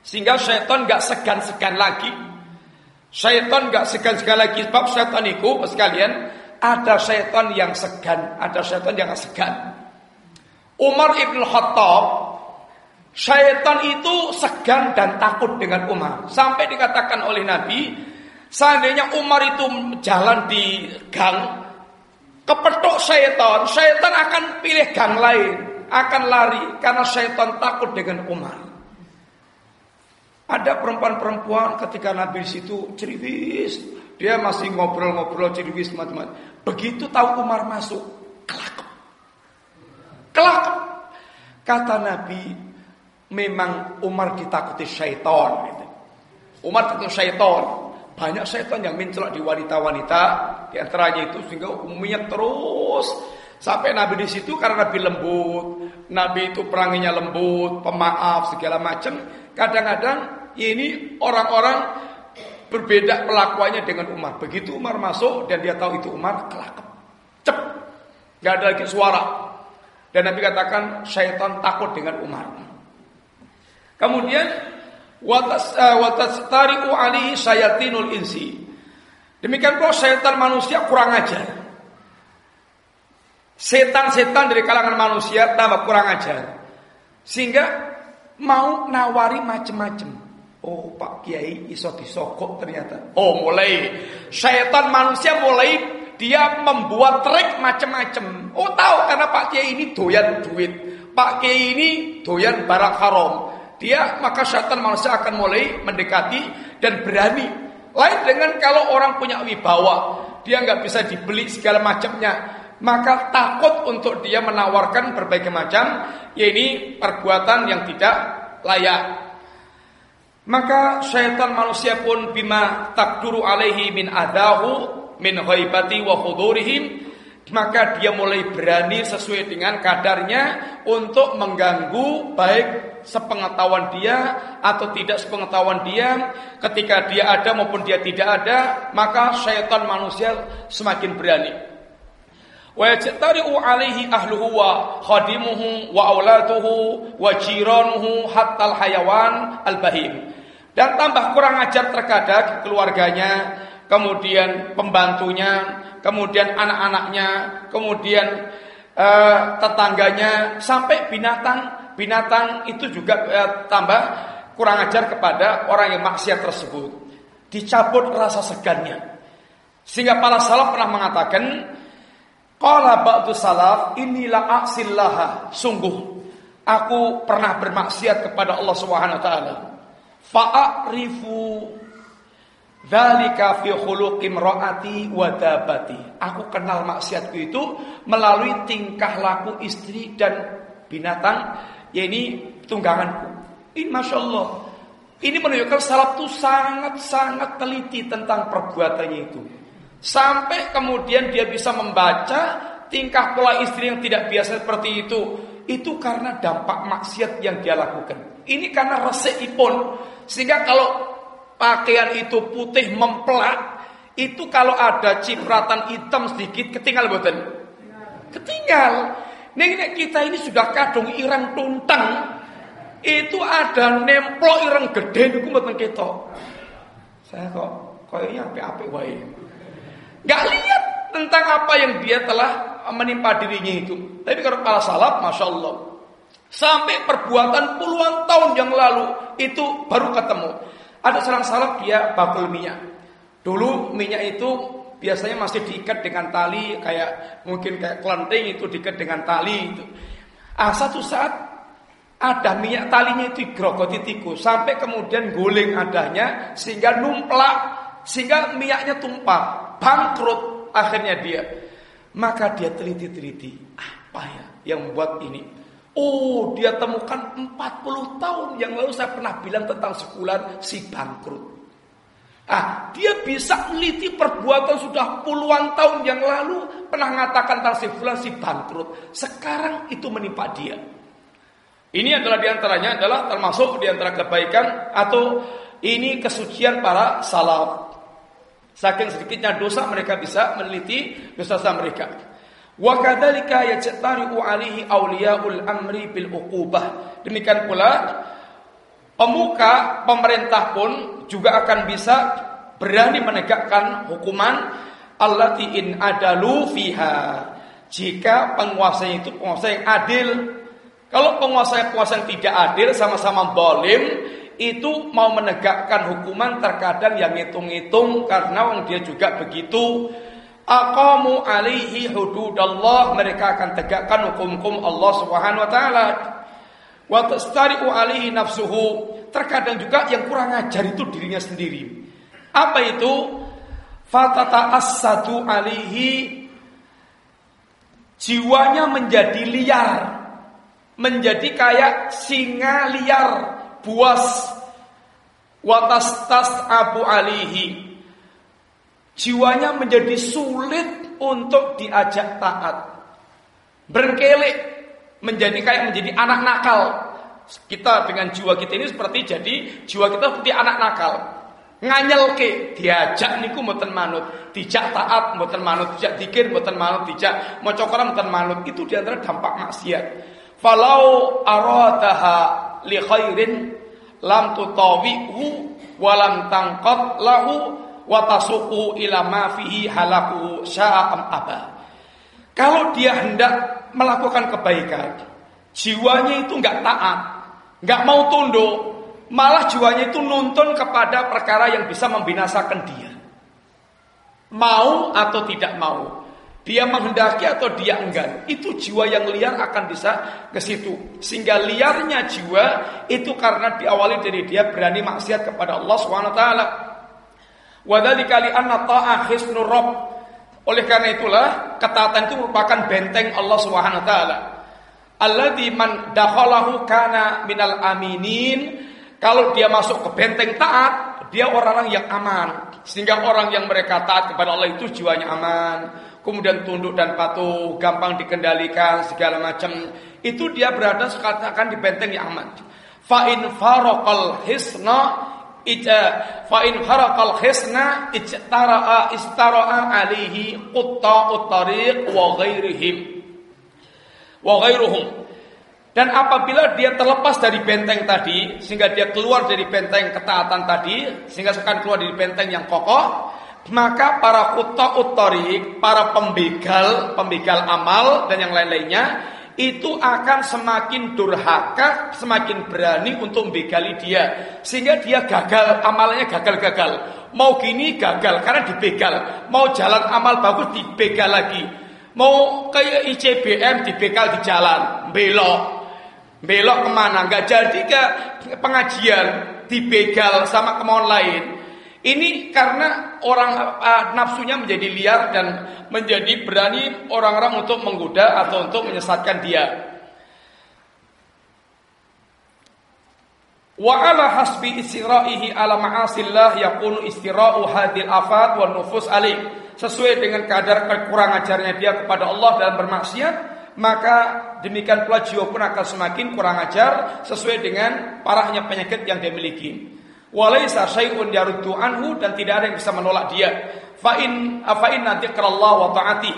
Sehingga syaitan gak segan-segan lagi. Syaitan gak segan-segan lagi sebab syaitan itu sekalian ada syaitan yang segan, ada syaitan yang segan. Umar ibn Khattab Syaitan itu segan dan takut dengan Umar Sampai dikatakan oleh Nabi Seandainya Umar itu jalan di gang, kepetok syaitan, syaitan akan pilih gang lain, akan lari karena syaitan takut dengan Umar. Ada perempuan-perempuan ketika Nabi situ cerewis, dia masih ngobrol-ngobrol cerewis teman-teman. Begitu tahu Umar masuk, kelak. Kelak. Kata Nabi, memang Umar ditakuti syaitan. Gitu. Umar ditakuti syaitan. Banyak setan yang mencelak di wanita-wanita, di antaranya itu sehingga umumnya terus sampai Nabi di situ karena Nabi lembut, Nabi itu peranginya lembut, pemaaf segala macam. Kadang-kadang ini orang-orang berbeda pelakuannya dengan Umar. Begitu Umar masuk dan dia tahu itu Umar, kelak, cep, nggak ada lagi suara. Dan Nabi katakan syaitan takut dengan Umar. Kemudian Eh, watastari'u alihi sayatinul insi. Demikian pula setan manusia kurang ajar. Setan-setan dari kalangan manusia tambah kurang ajar. Sehingga mau nawari macam-macam. Oh Pak Kiai iso disokok ternyata. Oh mulai setan manusia mulai dia membuat trik macam-macam. Oh tahu karena Pak Kiai ini doyan duit. Pak Kiai ini doyan barang haram dia maka syaitan manusia akan mulai mendekati dan berani. Lain dengan kalau orang punya wibawa, dia nggak bisa dibeli segala macamnya, maka takut untuk dia menawarkan berbagai macam, ya ini perbuatan yang tidak layak. Maka syaitan manusia pun bima takduru alaihi min adahu min ghaibati wa khudurihim maka dia mulai berani sesuai dengan kadarnya untuk mengganggu baik sepengetahuan dia atau tidak sepengetahuan dia. Ketika dia ada maupun dia tidak ada maka syaitan manusia semakin berani. Wa alaihi ahluhu wa khadimuhu wa auladuhu wa jiranuhu hatta hayawan al-bahim. Dan tambah kurang ajar terkadang keluarganya kemudian pembantunya kemudian anak-anaknya, kemudian uh, tetangganya, sampai binatang binatang itu juga uh, tambah kurang ajar kepada orang yang maksiat tersebut. Dicabut rasa segannya. Sehingga para salaf pernah mengatakan Qala ba'du salaf inilah aksillaha. Sungguh aku pernah bermaksiat kepada Allah Subhanahu wa taala. Fa'arifu Dzalika fi khuluqi imraati wa dabati. Aku kenal maksiatku itu melalui tingkah laku istri dan binatang, yakni tungganganku. Ini masya Allah. Ini menunjukkan salaf itu sangat-sangat teliti tentang perbuatannya itu. Sampai kemudian dia bisa membaca tingkah pola istri yang tidak biasa seperti itu. Itu karena dampak maksiat yang dia lakukan. Ini karena resik ipun. Sehingga kalau pakaian itu putih mempelak, itu kalau ada cipratan hitam sedikit ketinggal betul. Ketinggal. Nih kita ini sudah kadung irang tuntang. Itu ada nemplok irang gede niku mboten ketok. Saya kok kayaknya api-api wae. Gak lihat tentang apa yang dia telah menimpa dirinya itu. Tapi kalau para salaf, masya Allah, sampai perbuatan puluhan tahun yang lalu itu baru ketemu. Ada seorang salaf dia bakul minyak. Dulu minyak itu biasanya masih diikat dengan tali kayak mungkin kayak kelenting itu diikat dengan tali itu. Ah satu saat ada minyak talinya itu digerogoti tikus sampai kemudian guling adanya sehingga numplak sehingga minyaknya tumpah bangkrut akhirnya dia maka dia teliti-teliti apa ya yang membuat ini Oh, dia temukan 40 tahun yang lalu saya pernah bilang tentang sebulan si bangkrut. Ah, dia bisa meliti perbuatan sudah puluhan tahun yang lalu pernah mengatakan tentang si bulan si bangkrut. Sekarang itu menimpa dia. Ini adalah di antaranya adalah termasuk di antara kebaikan atau ini kesucian para salaf. Saking sedikitnya dosa mereka bisa meneliti dosa-dosa mereka. Wa kadzalika yajtari'u alaihi auliyaul amri bil uqubah. Demikian pula pemuka pemerintah pun juga akan bisa berani menegakkan hukuman allati in adalu fiha. Jika penguasa itu penguasa yang adil. Kalau penguasa penguasa yang tidak adil sama-sama bolim itu mau menegakkan hukuman terkadang yang hitung-hitung karena dia juga begitu aqamu alaihi hududallah. Mereka akan tegakkan hukum-hukum Allah Subhanahu wa taala. Wa tastari'u alaihi nafsuhu. Terkadang juga yang kurang ajar itu dirinya sendiri. Apa itu? Fatata asadu alaihi. Jiwanya menjadi liar. Menjadi kayak singa liar. Buas. Watastas abu alihi jiwanya menjadi sulit untuk diajak taat. Berkelek menjadi kayak menjadi anak nakal. Kita dengan jiwa kita ini seperti jadi jiwa kita seperti anak nakal. Nganyel ke diajak niku mboten manut, dijak taat mboten manut, dijak dikir mboten manut, dijak maca Quran mboten manut. Itu di antara dampak maksiat. Falau aradaha li khairin lam tutawihu walam tangqat lahu watasuku ila ma fihi halaku sya'am aba. Kalau dia hendak melakukan kebaikan, jiwanya itu nggak taat, nggak mau tunduk, malah jiwanya itu nuntun kepada perkara yang bisa membinasakan dia. Mau atau tidak mau, dia menghendaki atau dia enggan, itu jiwa yang liar akan bisa ke situ. Sehingga liarnya jiwa itu karena diawali dari dia berani maksiat kepada Allah Swt. Wadhalika li anna ta'ah hisnur rabb. Oleh karena itulah ketaatan itu merupakan benteng Allah Subhanahu wa taala. Alladzi man dakhalahu kana minal aminin. Kalau dia masuk ke benteng taat, dia orang-orang yang aman. Sehingga orang yang mereka taat kepada Allah itu jiwanya aman. Kemudian tunduk dan patuh, gampang dikendalikan segala macam. Itu dia berada sekatakan di benteng yang aman. Fa in hisna fa in harakal hisna ijtara'a istara'a alihi qutta'ut tariq wa ghairihim. Wa ghairuhum. Dan apabila dia terlepas dari benteng tadi sehingga dia keluar dari benteng ketaatan tadi sehingga sekarang keluar dari benteng yang kokoh maka para qutta'ut tariq para pembegal pembegal amal dan yang lain-lainnya itu akan semakin durhaka, semakin berani untuk membegali dia. Sehingga dia gagal, amalnya gagal-gagal. Mau gini gagal karena dibegal. Mau jalan amal bagus dibegal lagi. Mau kayak ICBM dibekal di jalan, belok. Belok ke mana? Nggak jadi ke pengajian, dibegal sama kemauan lain. Ini karena orang uh, nafsunya menjadi liar dan menjadi berani orang-orang untuk menggoda atau untuk menyesatkan dia. Wa ala hasbi istira'ihi ala ma'asillah yakunu istira'u hadil afat wa nufus alim. Sesuai dengan kadar kekurang ajarnya dia kepada Allah dalam bermaksiat, maka demikian pula jiwa pun akan semakin kurang ajar sesuai dengan parahnya penyakit yang dia miliki. Walaysa syai'un yaruddu anhu dan tidak ada yang bisa menolak dia. Fa in fa inna dzikrallah wa ta'ati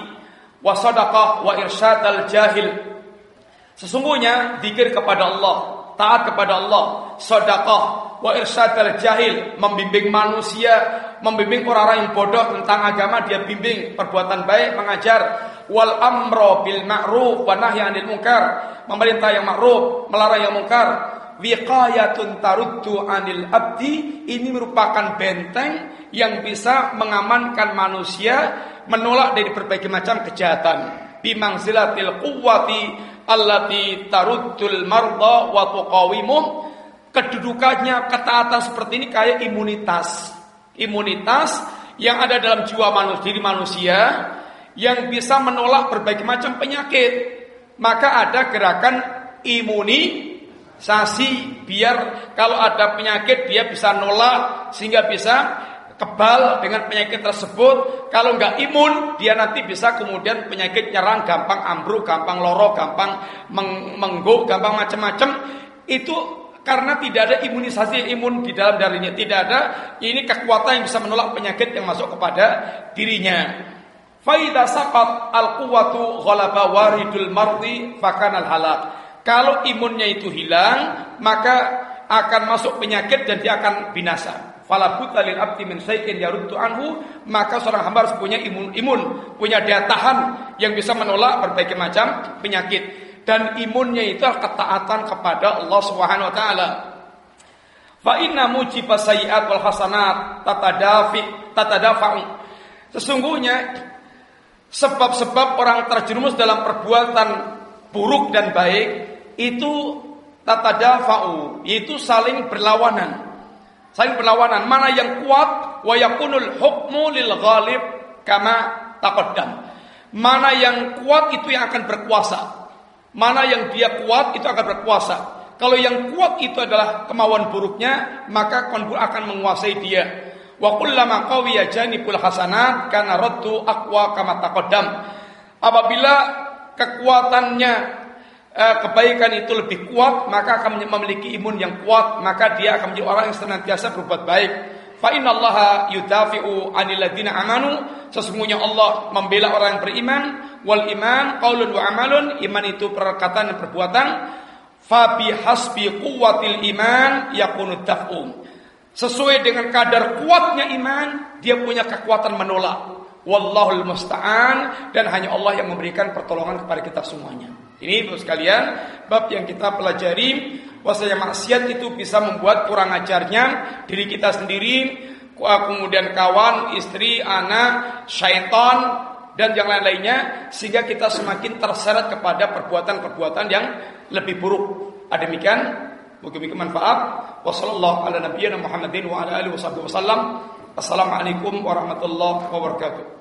wa sadaqah wa irsyadal jahil. Sesungguhnya zikir kepada Allah, taat kepada Allah, sedekah, wa irsyadal jahil, membimbing manusia, membimbing orang-orang yang bodoh tentang agama, dia bimbing perbuatan baik, mengajar wal amro bil ma'ruf wa nahyi 'anil munkar, memerintah yang ma'ruf, melarang yang munkar wiqayatun taruddu anil abdi. Ini merupakan benteng yang bisa mengamankan manusia menolak dari berbagai macam kejahatan. Bimangzilatil quwwati allati taruddul marda wa tuqawimuh. Kedudukannya ketaatan seperti ini kayak imunitas. Imunitas yang ada dalam jiwa manusia diri manusia yang bisa menolak berbagai macam penyakit. Maka ada gerakan imuni sasi biar kalau ada penyakit dia bisa nolak sehingga bisa kebal dengan penyakit tersebut. Kalau nggak imun, dia nanti bisa kemudian penyakit nyerang, gampang ambruk, gampang loro, gampang meng mengguk, gampang macam-macam. Itu karena tidak ada imunisasi imun di dalam darinya, tidak ada ini kekuatan yang bisa menolak penyakit yang masuk kepada dirinya. Faida sakat al quwatu ghalaba waridul mardi fakanal halak. Kalau imunnya itu hilang, maka akan masuk penyakit dan dia akan binasa. Fala lil abdi min syai'in yaruddu anhu, maka seorang hamba harus punya imun, imun, punya daya tahan yang bisa menolak berbagai macam penyakit. Dan imunnya itu adalah ketaatan kepada Allah Subhanahu wa taala. Fa inna mujibas sayyi'at wal hasanat tatadafi tatadafa'u. Sesungguhnya sebab-sebab orang terjerumus dalam perbuatan buruk dan baik itu tatadafa'u, yaitu saling berlawanan. Saling berlawanan. Mana yang kuat wa yakunul hukmu lil ghalib kama taqaddam. Mana yang kuat itu yang akan berkuasa. Mana yang dia kuat itu akan berkuasa. Kalau yang kuat itu adalah kemauan buruknya, maka konbur akan menguasai dia. Wa kullama qawiya janibul hasanat kana raddu aqwa kama taqaddam. Apabila kekuatannya Eh, kebaikan itu lebih kuat, maka akan memiliki imun yang kuat, maka dia akan menjadi orang yang senantiasa berbuat baik. Fa innallaha yudafi'u 'anil ladzina amanu, sesungguhnya Allah membela orang yang beriman, wal iman qaulun wa amalun, iman itu perkataan dan perbuatan. Fa bi hasbi quwwatil iman yakunu daf'u. Sesuai dengan kadar kuatnya iman, dia punya kekuatan menolak. Wallahul musta'an dan hanya Allah yang memberikan pertolongan kepada kita semuanya. Ini Ibu sekalian, bab yang kita pelajari bahwasanya maksiat itu bisa membuat kurang ajarnya diri kita sendiri, kemudian kawan, istri, anak, syaitan dan yang lain-lainnya sehingga kita semakin terseret kepada perbuatan-perbuatan yang lebih buruk. Ada demikian, mungkin manfaat. Wassalamualaikum warahmatullahi wabarakatuh.